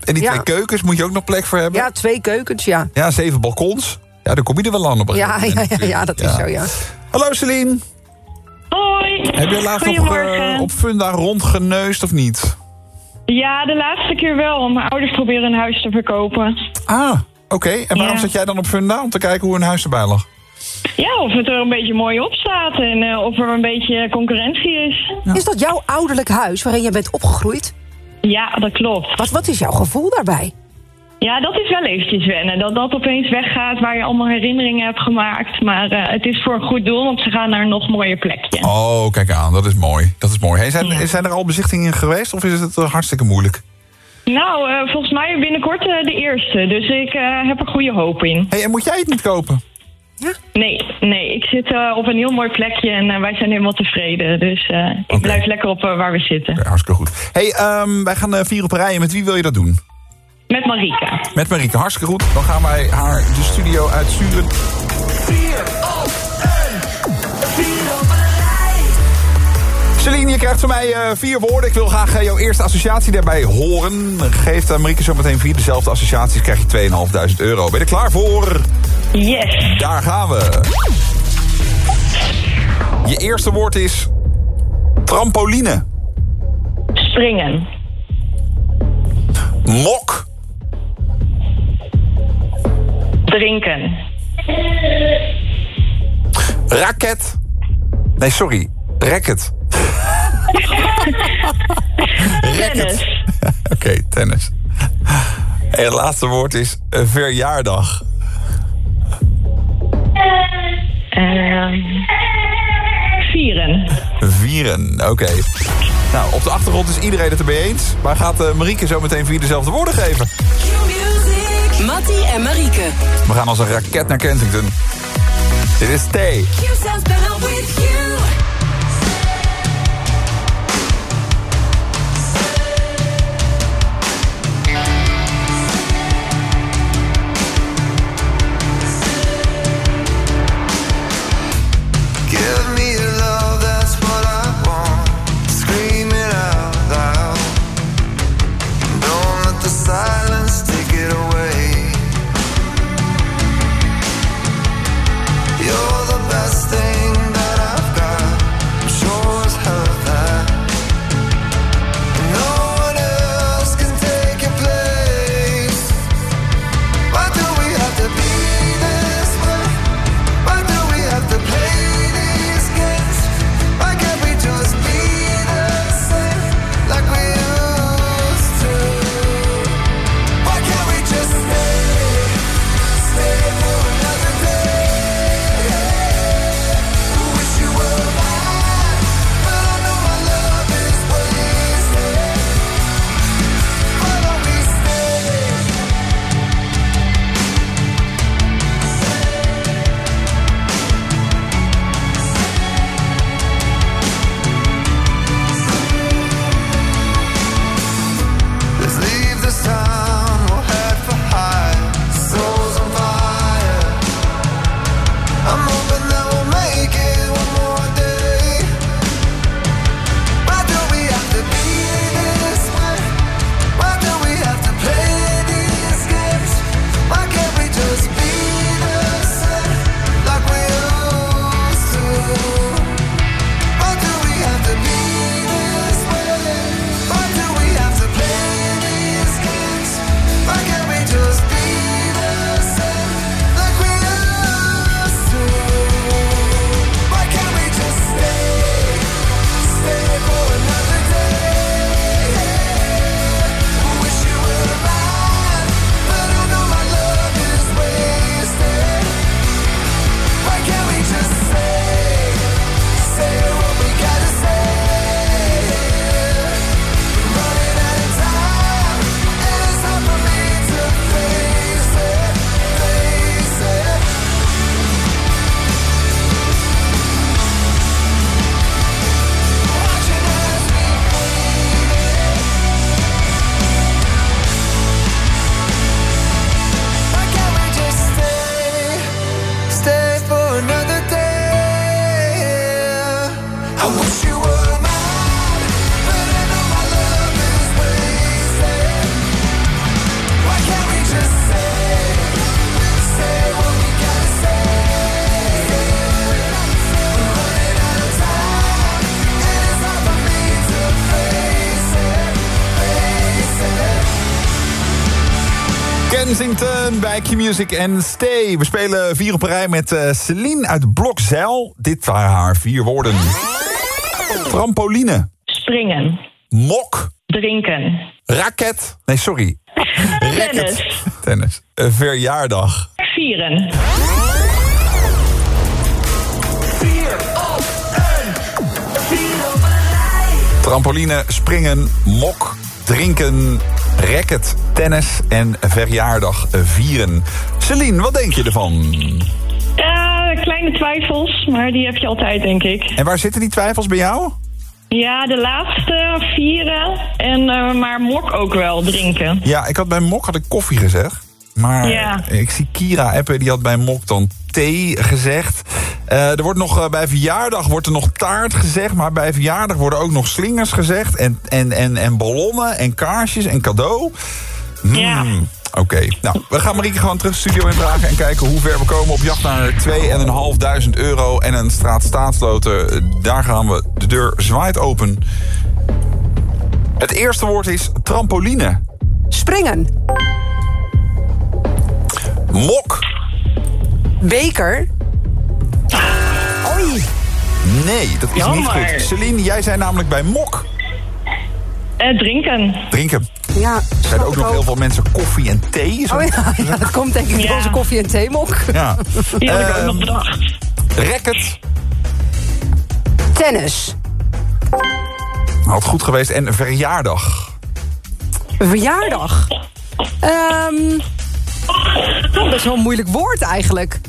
En die Ja. twee keukens moet je ook nog plek voor hebben. Ja, twee keukens, ja. Ja, zeven balkons. Ja, dan kom je er wel aan op een Ja, ja, ja, ja, dat is zo, ja. Hallo Celine. Hoi. Heb je laatst nog Goedemorgen. eh, op Funda rondgeneust of niet? Ja, de laatste keer wel. Mijn ouders proberen een huis te verkopen. Ah, oké. En waarom Ja. zat jij dan op Funda? Om te kijken hoe een huis erbij lag. Ja, of het er een beetje mooi op staat en eh, of er een beetje concurrentie is. Is dat jouw ouderlijk huis waarin je bent opgegroeid? Ja, dat klopt. Wat, wat is jouw gevoel daarbij? Ja, dat is wel eventjes wennen. Dat dat opeens weggaat waar je allemaal herinneringen hebt gemaakt. Maar eh, het is voor een goed doel, want ze gaan naar een nog mooier plekje. Oh, kijk aan, dat is mooi. Dat is mooi. Hey, zijn, zijn er al bezichtigingen geweest of is het eh, hartstikke moeilijk? Nou, eh, volgens mij binnenkort de eerste. Dus ik eh, heb er goede hoop in. Hey, en moet jij het niet kopen? Nee, nee. Ik zit eh, op een heel mooi plekje en eh, wij zijn helemaal tevreden. Dus eh, ik blijf lekker op waar we zitten. Hartstikke goed. Hey, ehm, wij gaan uh, vier op een rij. Met wie wil je dat doen? Met Marika. Met Marieke, hartstikke goed. Dan gaan wij haar de studio uitsturen. Celine, je krijgt van mij eh, vier woorden. Ik wil graag eh, jouw eerste associatie daarbij horen. Geeft uh, Marieke zo meteen vier dezelfde associaties, krijg je 2.500 euro. Ben je er klaar voor? Yes. Daar gaan we. Je eerste woord is trampoline. Springen. Mok. Drinken. Raket. Nee, sorry. Racket. Tennis. Oké, tennis. En het laatste woord is een verjaardag. Ehm, vieren. Vieren, oké. Nou, op de achtergrond is iedereen het ermee eens. Maar gaat uh, Marieke zo meteen vier dezelfde woorden geven? Mattie en Marieke. We gaan als een raket naar Kensington. Dit is Stay. Q-Music en Stay. We spelen vier op een rij met eh, Celine uit Blokzeil. Dit waren haar vier woorden. Trampoline. Springen. Mok. Drinken. Raket. Nee, sorry. Tennis. Tennis. Eh, verjaardag. Vieren. Trampoline, springen, mok, drinken, racket, tennis en verjaardag vieren. Celine, wat denk je ervan? Kleine twijfels, maar die heb je altijd, denk ik. En waar zitten die twijfels bij jou? Ja, de laatste vieren. En, eh, maar mok ook wel, drinken. Ja, ik had bij mok had ik koffie gezegd. Maar Ja. ik zie Kira appen, die had bij mok dan thee gezegd. Eh, er wordt nog eh, bij verjaardag wordt er nog taart gezegd. Maar bij verjaardag worden ook nog slingers gezegd. En, en, en, en ballonnen en kaarsjes en cadeau. Hmm, Ja. Oké, nou, we gaan Marieke gewoon terug de studio indragen... en kijken hoe ver we komen op jacht naar 2.500 euro... en een straat staatsloten. Daar gaan we. De deur zwaait open. Het eerste woord is trampoline. Springen. Mok. Beker. Oei. Nee, dat is Jammer. niet goed. Celine, jij zei namelijk bij mok. Eh, drinken. Drinken. Ja, Er zijn ook nog heel veel mensen koffie en thee. Zo. Oh ja, ja, dat komt denk ik door Ja. onze koffie- en theemok. Ja. Die had ik ook nog Ehm, bedacht. Racket. Tennis. Had goed geweest. En verjaardag. Verjaardag. Ehm oh, best wel een moeilijk woord eigenlijk.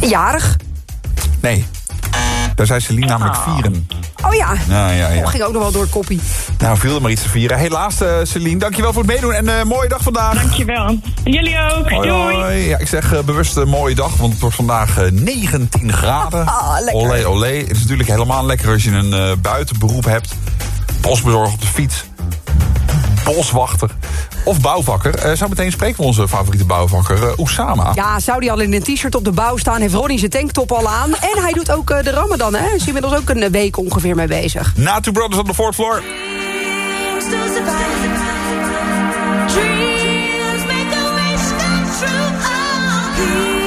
Jarig. Nee. Daar zei Celine namelijk Ah. vieren. Oh ja. Ja, ja, ja. Oh, ging ook nog wel door koppie. Nou, viel er maar iets te vieren. Helaas, eh Celine, dankjewel voor het meedoen. En eh mooie dag vandaag. Dankjewel. Jullie ook. Hoi, Doei. hoi. Ja, ik zeg eh, bewust een mooie dag, want het wordt vandaag eh, 19 graden. Ah, lekker. Olé, olé. Het is natuurlijk helemaal lekker als je een buitenberoep hebt. Postbezorger op de fiets. Boswachter. Of bouwvakker. Eh zo meteen spreken we onze favoriete bouwvakker, eh Oussama. Ja, zou die al in een t-shirt op de bouw staan, heeft Ronnie zijn tanktop al aan. En hij doet ook eh, de Ramadan, hè? Is inmiddels ook een week ongeveer mee bezig. Na Two Brothers on the Fourth Floor. Dreams make a wish come true.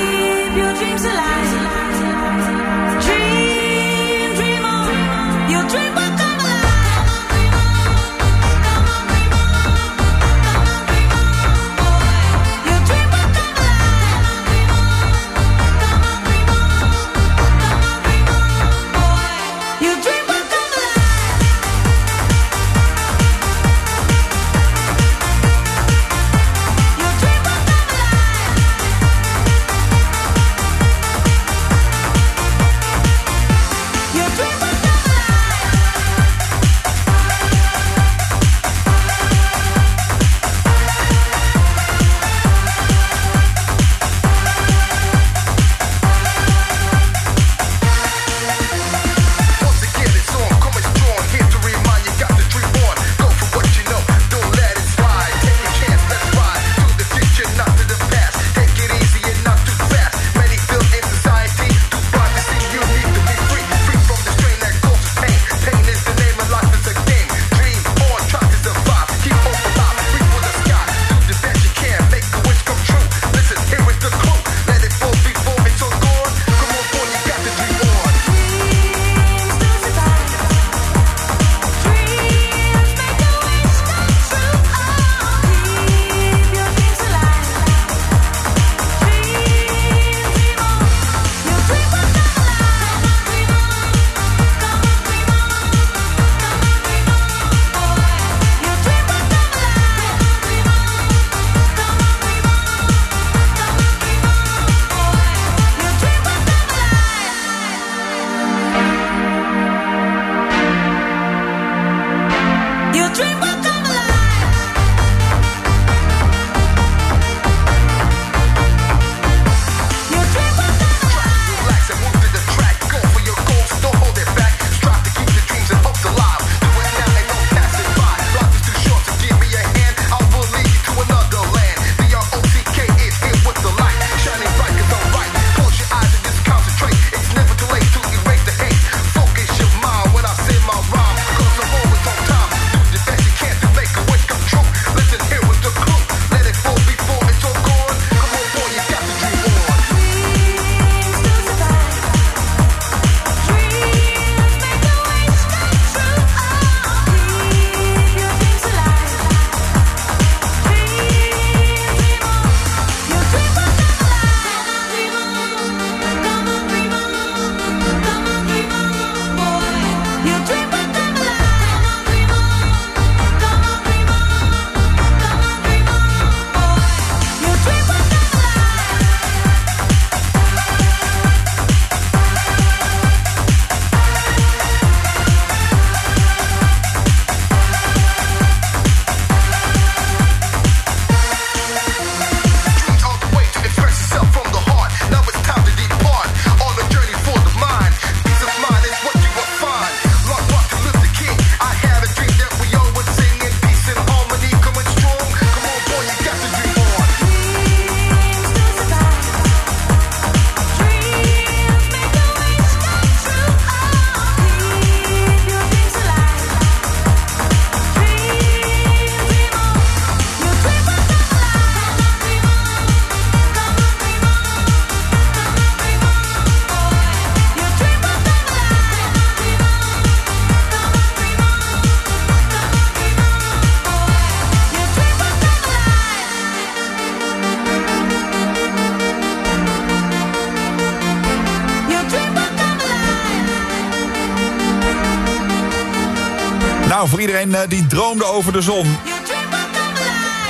Iedereen eh, die droomde over de zon.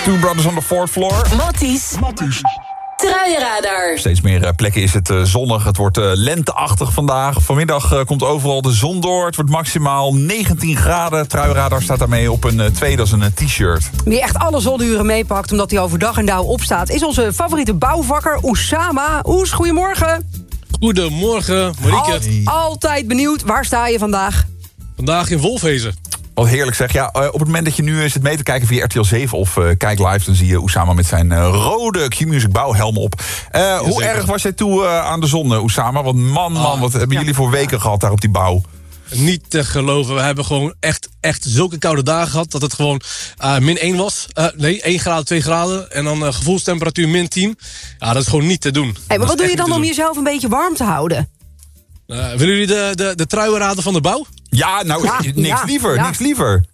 Two Brothers on the Fourth Floor. Matties. Truienradar. Steeds meer eh, plekken is het eh, zonnig. Het wordt lenteachtig vandaag. Vanmiddag komt overal de zon door. Het wordt maximaal 19 graden. Truiradar staat daarmee op een tweede als een t-shirt. Wie echt alle zonuren meepakt omdat hij overdag en dauw opstaat... is onze favoriete bouwvakker Oussama. Oes, goedemorgen. Goedemorgen, Marieke. Al- altijd benieuwd, waar sta je vandaag? Vandaag in Wolfhezen. Wat heerlijk zeg. Ja, eh, op het moment dat je nu zit mee te kijken via RTL 7 of eh, kijk live... dan zie je Oesama met zijn eh, rode Q-Music bouwhelm op. Eh, hoe zeker. erg was jij toe aan de zon, Oesama? Want man, man, wat hebben jullie voor weken gehad daar op die bouw? Niet te geloven. We hebben gewoon echt, echt zulke koude dagen gehad... dat het gewoon eh, min 1 was. Eh, nee, 1 graden, 2 graden. En dan gevoelstemperatuur min 10. Ja, dat is gewoon niet te doen. Hey, maar wat doe je dan om jezelf een beetje warm te houden? Eh, willen jullie de, de, de truienraden van de bouw? Ja, nou, Ja, niks ja, liever, ja. niks liever.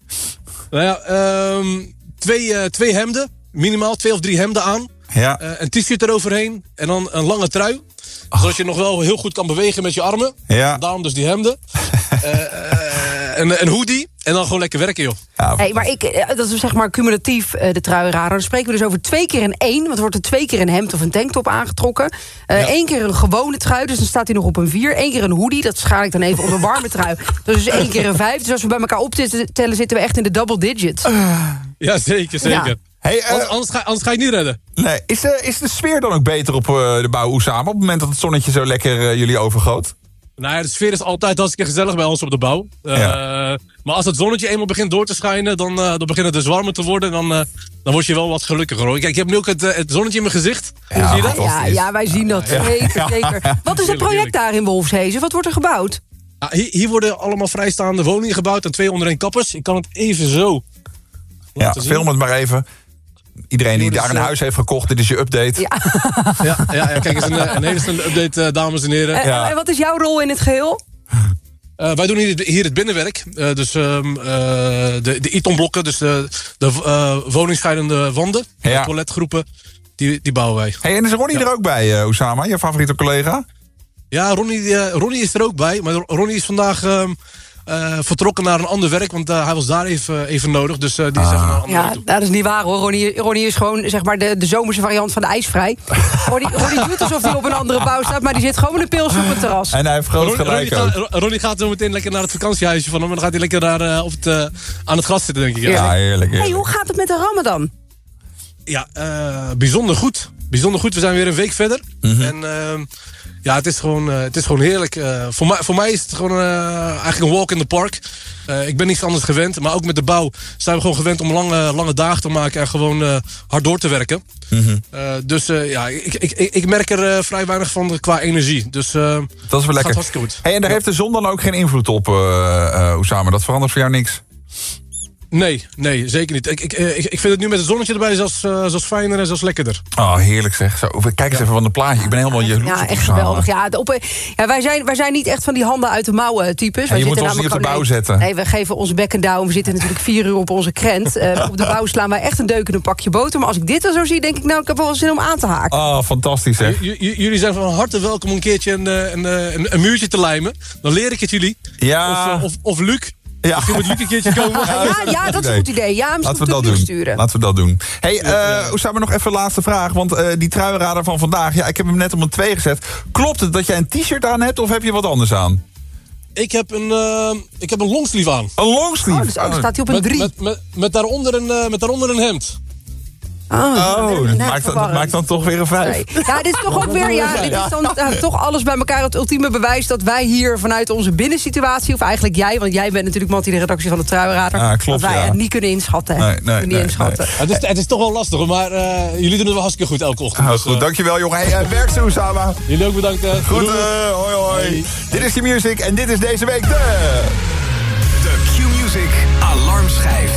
Nou ja, ehm, twee, eh, twee hemden. Minimaal twee of drie hemden aan. Ja. Eh, een t-shirt eroverheen. En dan een lange trui. Zodat je nog wel heel goed kan bewegen met je armen. Ja. Daarom dus die hemden. Eh, eh, en een hoodie. En dan gewoon lekker werken, joh. Hey, maar ik, eh, dat is zeg maar cumulatief, eh, de truienradar. Dan spreken we dus over twee keer in één. Want er wordt er twee keer een hemd of een tanktop aangetrokken. Eh Eén keer een gewone trui, dus dan staat hij nog op een vier. Eén keer een hoodie, dat schaal ik dan even op een warme trui. Dat is dus één keer een vijf. Dus als we bij elkaar optellen, zitten we echt in de double digits. Ja, zeker, zeker. Ja. Hey, eh, anders, anders, ga, anders ga je het niet redden. Nee, is de, is de sfeer dan ook beter op eh, de bouw Oesama... op het moment dat het zonnetje zo lekker jullie overgoot? Nou ja, de sfeer is altijd hartstikke gezellig bij ons op de bouw. Eh, Maar als het zonnetje eenmaal begint door te schijnen, dan, eh, dan begint het dus warmer te worden. Dan, eh, dan word je wel wat gelukkiger hoor. Kijk, ik heb nu ook het, het zonnetje in mijn gezicht. Zie je dat? Ja, ja, wij zien dat. Zeker, zeker. Wat is het project daar in Wolfshezen? Wat wordt er gebouwd? Hier, hier worden allemaal vrijstaande woningen gebouwd en twee onder één kappers. Ik kan het even zo. Ja, film het maar even. Iedereen die daar een eh, huis heeft gekocht, dit is je update. Ja. Ja, ja, ja kijk eens, een, eh, een hele snelle update, eh, dames en heren. En, en wat is jouw rol in het geheel? Eh, wij doen hier, hier het binnenwerk. Eh, dus ehm, eh, de, de Iton-blokken, dus de, de eh, woningscheidende wanden, Ja. de toiletgroepen, die, die bouwen wij. Hey, en is Ronnie er ook bij, eh Osama, je favoriete collega? Ja, Ronnie, eh, Ronnie is er ook bij. Maar Ronnie is vandaag ehm, eh, vertrokken naar een ander werk. Want eh, hij was daar even, even nodig. Dus eh, die is even naar een ander Ja, werk dat is niet waar hoor. Ronnie, Ronnie is gewoon zeg maar de, de zomerse variant van de ijsvrij. Ronnie, Ronnie doet alsof hij op een andere bouw staat, maar die zit gewoon met een pils op het terras. En hij heeft groot Ronnie, gelijk Ronnie, ook. gaat, Ronnie gaat zo meteen lekker naar het vakantiehuisje van hem. En dan gaat hij lekker daar eh, op het, eh, aan het gras zitten, denk ik. Ja, heerlijk. Hey, heerlijk. hoe gaat het met de Ramadan? Ja, eh, bijzonder goed. Bijzonder goed. We zijn weer een week verder. Mhm. En ehm, ja, het is gewoon, eh, het is gewoon heerlijk. Eh, voor, mij, voor mij is het gewoon eh, eigenlijk een walk in the park. Ik ben niets anders gewend. Maar ook met de bouw zijn we gewoon gewend om lange, lange dagen te maken. En gewoon hard door te werken. Mhm. Dus ja, ik, ik, ik, merk er vrij weinig van qua energie. Dus Dat is wel gaat lekker. hartstikke goed. Hey, en daar heeft de zon dan ook geen invloed op, Osama. Dat verandert voor jou niks. Nee, nee, zeker niet. Ik, ik, eh, ik, ik vind het nu met het zonnetje erbij zelfs, eh, zelfs fijner en zelfs lekkerder. Oh, heerlijk zeg. Zo, kijk eens even van de plaatje. Ik ben helemaal jaloers Ja, echt geweldig. Ja, op, ja, wij, zijn, wij zijn niet echt van die handen uit de mouwen types. Ja, Wij je moet zitten ons niet op de bouw zetten. Nee, we geven onze bek en down. We zitten natuurlijk vier uur op onze krent. Eh, op de bouw slaan wij echt een deuk in een pakje boter. Maar als ik dit dan zo zie, denk ik, nou, ik heb wel zin om aan te haken. Oh, fantastisch zeg. J- jullie zijn van harte welkom een keertje een, een, een, een muurtje te lijmen. Dan leer ik het jullie. Ja. Of, of, of Luc. Ja. Misschien moet Luc een keertje komen. Ja, ja, dat is een goed idee. Ja, misschien Laten we dat moeten we doen. sturen. Laten we dat doen. Hey, eh Osama, nog even een laatste vraag. Want eh, die truienradar van vandaag, ja, ik heb hem net op een 2 gezet. Klopt het dat jij een t-shirt aan hebt of heb je wat anders aan? Ik heb een, eh, ik heb een longsleeve aan. Een longsleeve? Oh, dus, oh, staat hij op een Met, drie. met, met, met, daaronder een, eh, met daaronder een hemd. Oh, Oh, dat maakt, dat verwarrend. maakt dan toch weer een 5. Nee. Ja, dit is toch ook weer, ja, dit is dan eh, toch alles bij elkaar het ultieme bewijs dat wij hier vanuit onze binnensituatie, of eigenlijk jij, want jij bent natuurlijk Mattie de redactie van de Truienradar, Ah, klopt, dat wij ja. het niet kunnen inschatten. Nee, nee, Kunnen niet nee, inschatten. Het is, het is toch wel lastig, maar eh, jullie doen het wel hartstikke goed elke ochtend. Oh, Dus, goed, eh, dankjewel jongen. Hey, uh, werk ze, Osama. jullie ook bedankt. Goed, eh, hoi hoi. Dit is je music en dit is deze week de... De Q-Music Alarmschijf.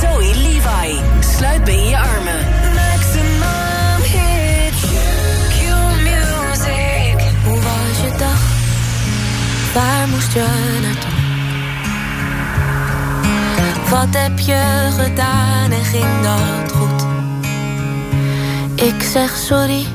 Zoe Levi. Sluit bij je armen. Waar moest je naartoe? Wat heb je gedaan en ging dat goed? Ik zeg sorry,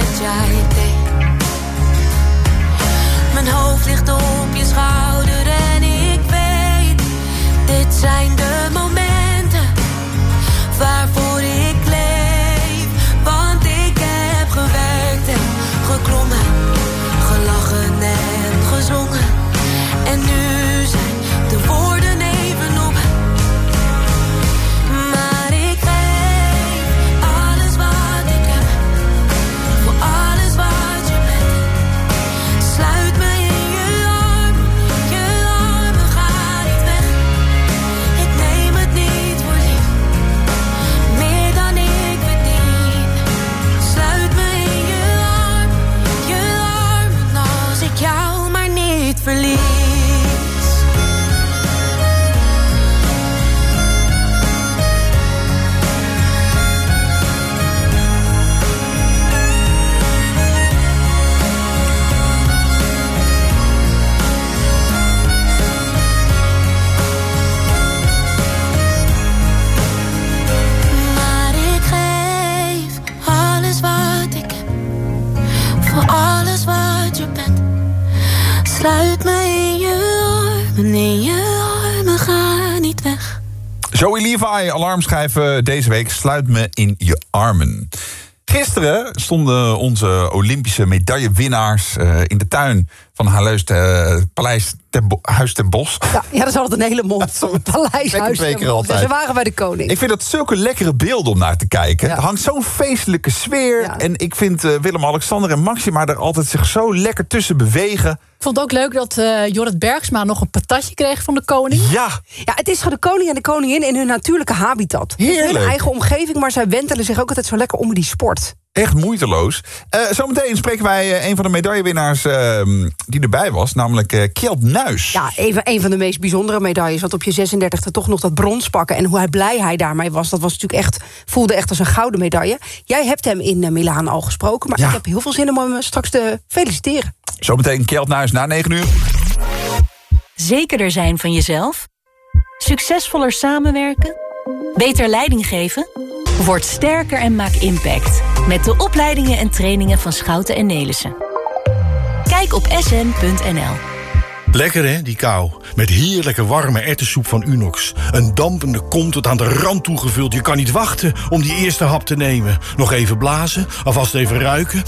zet jij thee. Mijn hoofd ligt op je schouder en ik weet, dit zijn Levi, alarmschijven deze week. Sluit me in je armen. Gisteren stonden onze Olympische medaillewinnaars eh, in de tuin van Huis te, Paleis ten Bo- Huis ten Bos. Ja, ja, dat is altijd een hele mond. Paleishuis. Spekkenbeker altijd. Ze waren bij de koning. Ik vind dat zulke lekkere beelden om naar te kijken. Er hangt zo'n feestelijke sfeer. En ik vind eh, Willem-Alexander en Maxima er altijd zich zo lekker tussen bewegen. Ik vond het ook leuk dat eh Jorrit Bergsma nog een patatje kreeg van de koning. Ja. Ja, het is gewoon de koning en de koningin in hun natuurlijke habitat. In Heerlijk. hun eigen omgeving, maar zij wentelen zich ook altijd zo lekker om in die sport. Echt moeiteloos. Eh, zometeen spreken wij eh, een van de medaillewinnaars eh, die erbij was. Namelijk eh Kjeld Nuis. Ja, even een van de meest bijzondere medailles. Want op je 36e toch nog dat brons pakken. En hoe blij hij daarmee was. Dat was natuurlijk echt, voelde echt als een gouden medaille. Jij hebt hem in Milaan al gesproken. Maar ik heb heel veel zin om hem straks te feliciteren. Zometeen Kjeld Nuis na 9 uur. Zekerder zijn van jezelf? Succesvoller samenwerken? Beter leiding geven? Word sterker en maak impact. Met de opleidingen en trainingen van Schouten en Nelissen. Kijk op sn.nl. Lekker hè, die kou. Met heerlijke warme erwtensoep van Unox. Een dampende kom tot aan de rand toegevuld. Je kan niet wachten om die eerste hap te nemen. Nog even blazen, alvast even ruiken.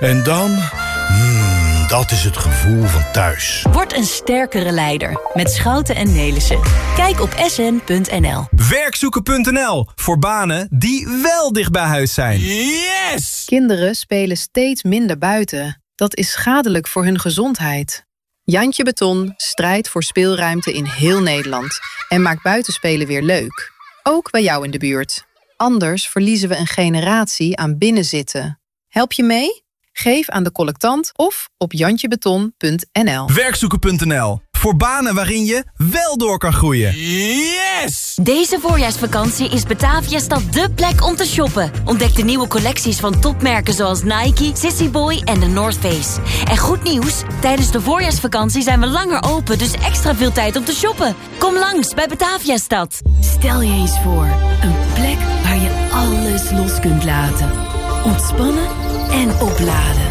En dan... Mmm, dat is het gevoel van thuis. Word een sterkere leider met Schouten en Nelissen. Kijk op sn.nl. Werkzoeken.nl voor banen die wel dicht bij huis zijn. Yes! Kinderen spelen steeds minder buiten. Dat is schadelijk voor hun gezondheid. Jantje Beton strijdt voor speelruimte in heel Nederland en maakt buitenspelen weer leuk. Ook bij jou in de buurt. Anders verliezen we een generatie aan binnenzitten. Help je mee? Geef aan de collectant of op jantjebeton.nl. Werkzoeken.nl voor banen waarin je wel door kan groeien. Yes! Deze voorjaarsvakantie is Bataviastad dé plek om te shoppen. Ontdek de nieuwe collecties van topmerken zoals Nike, Sissy Boy en de North Face. En goed nieuws, tijdens de voorjaarsvakantie zijn we langer open... dus extra veel tijd om te shoppen. Kom langs bij Bataviastad. Stel je eens voor, een plek waar je alles los kunt laten. Ontspannen en opladen.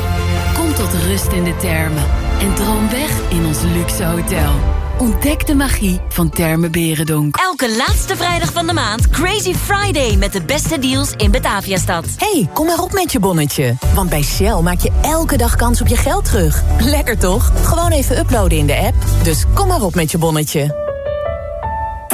Kom tot rust in de termen en droom weg in ons luxe hotel. Ontdek de magie van Termen Berendonk. Elke laatste vrijdag van de maand Crazy Friday... met de beste deals in Bataviastad. hey, kom maar op met je bonnetje. Want bij Shell maak je elke dag kans op je geld terug. Lekker toch? Gewoon even uploaden in de app. Dus kom maar op met je bonnetje.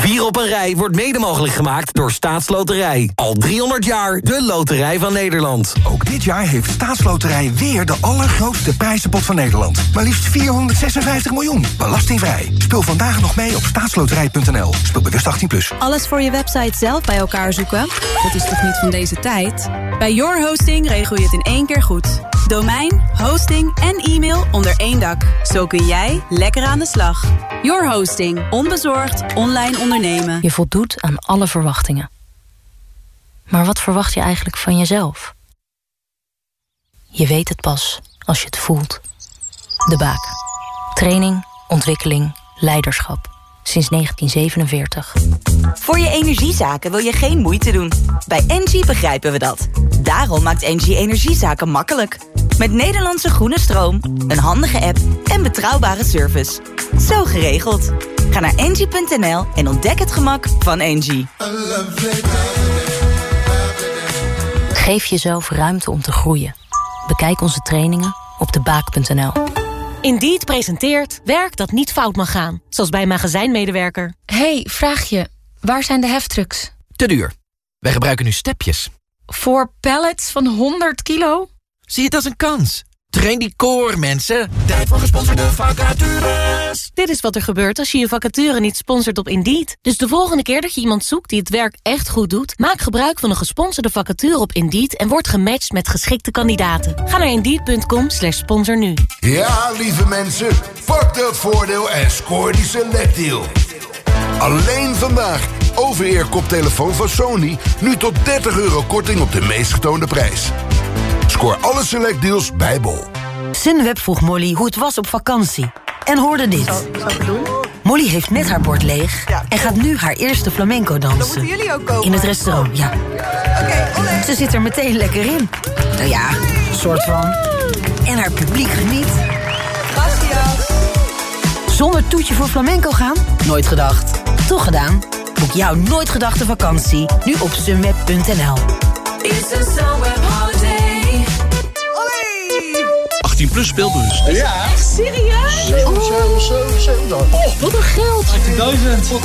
Vier op een rij wordt mede mogelijk gemaakt door Staatsloterij. Al 300 jaar de loterij van Nederland. Ook dit jaar heeft Staatsloterij weer de allergrootste prijzenpot van Nederland. Maar liefst 456 miljoen. Belastingvrij. Speel vandaag nog mee op staatsloterij.nl. Speel bewust 18+. Plus. Alles voor je website zelf bij elkaar zoeken? Dat is toch niet van deze tijd? Bij Your Hosting regel je het in één keer goed. Domein, hosting en e-mail onder één dak. Zo kun jij lekker aan de slag. Your Hosting. Onbezorgd online ondernemen. Je voldoet aan alle verwachtingen. Maar wat verwacht je eigenlijk van jezelf? Je weet het pas als je het voelt. De Baak. Training, ontwikkeling, leiderschap. Sinds 1947. Voor je energiezaken wil je geen moeite doen. Bij Engie begrijpen we dat. Daarom maakt Engie energiezaken makkelijk. Met Nederlandse groene stroom, een handige app en betrouwbare service. Zo geregeld. Ga naar engie.nl en ontdek het gemak van Engie. Geef jezelf ruimte om te groeien. Bekijk onze trainingen op debaak.nl. Indeed presenteert werk dat niet fout mag gaan. Zoals bij een magazijnmedewerker. hey, vraagje. Waar zijn de heftrucks? Te duur. Wij gebruiken nu stepjes. Voor pallets van 100 kilo? Zie het als een kans. Train die core, mensen. Tijd voor gesponsorde vacatures. Dit is wat er gebeurt als je je vacature niet sponsort op Indeed. Dus de volgende keer dat je iemand zoekt die het werk echt goed doet... maak gebruik van een gesponsorde vacature op Indeed... en word gematcht met geschikte kandidaten. Ga naar Indeed.com slash sponsor nu. Ja, lieve mensen, pak dat voordeel en scoor die selectdeal. Alleen vandaag. Over koptelefoon van Sony. Nu tot 30 euro korting op de meest getoonde prijs. Scoor alle selectdeals bij Bol. Sunweb vroeg Molly hoe het was op vakantie. En hoorde dit. Molly heeft net haar bord leeg en gaat nu haar eerste flamenco dansen. jullie ook komen. In het restaurant, ja. Ze zit er meteen lekker in. Nou ja, soort van. En haar publiek geniet. Zonder toetje voor flamenco gaan? Nooit gedacht. Toch gedaan? Boek jouw nooit gedachte vakantie nu op sunweb.nl. 18 plus speelbus. Ja. Serieus? Oh, wat een geld. 18.000.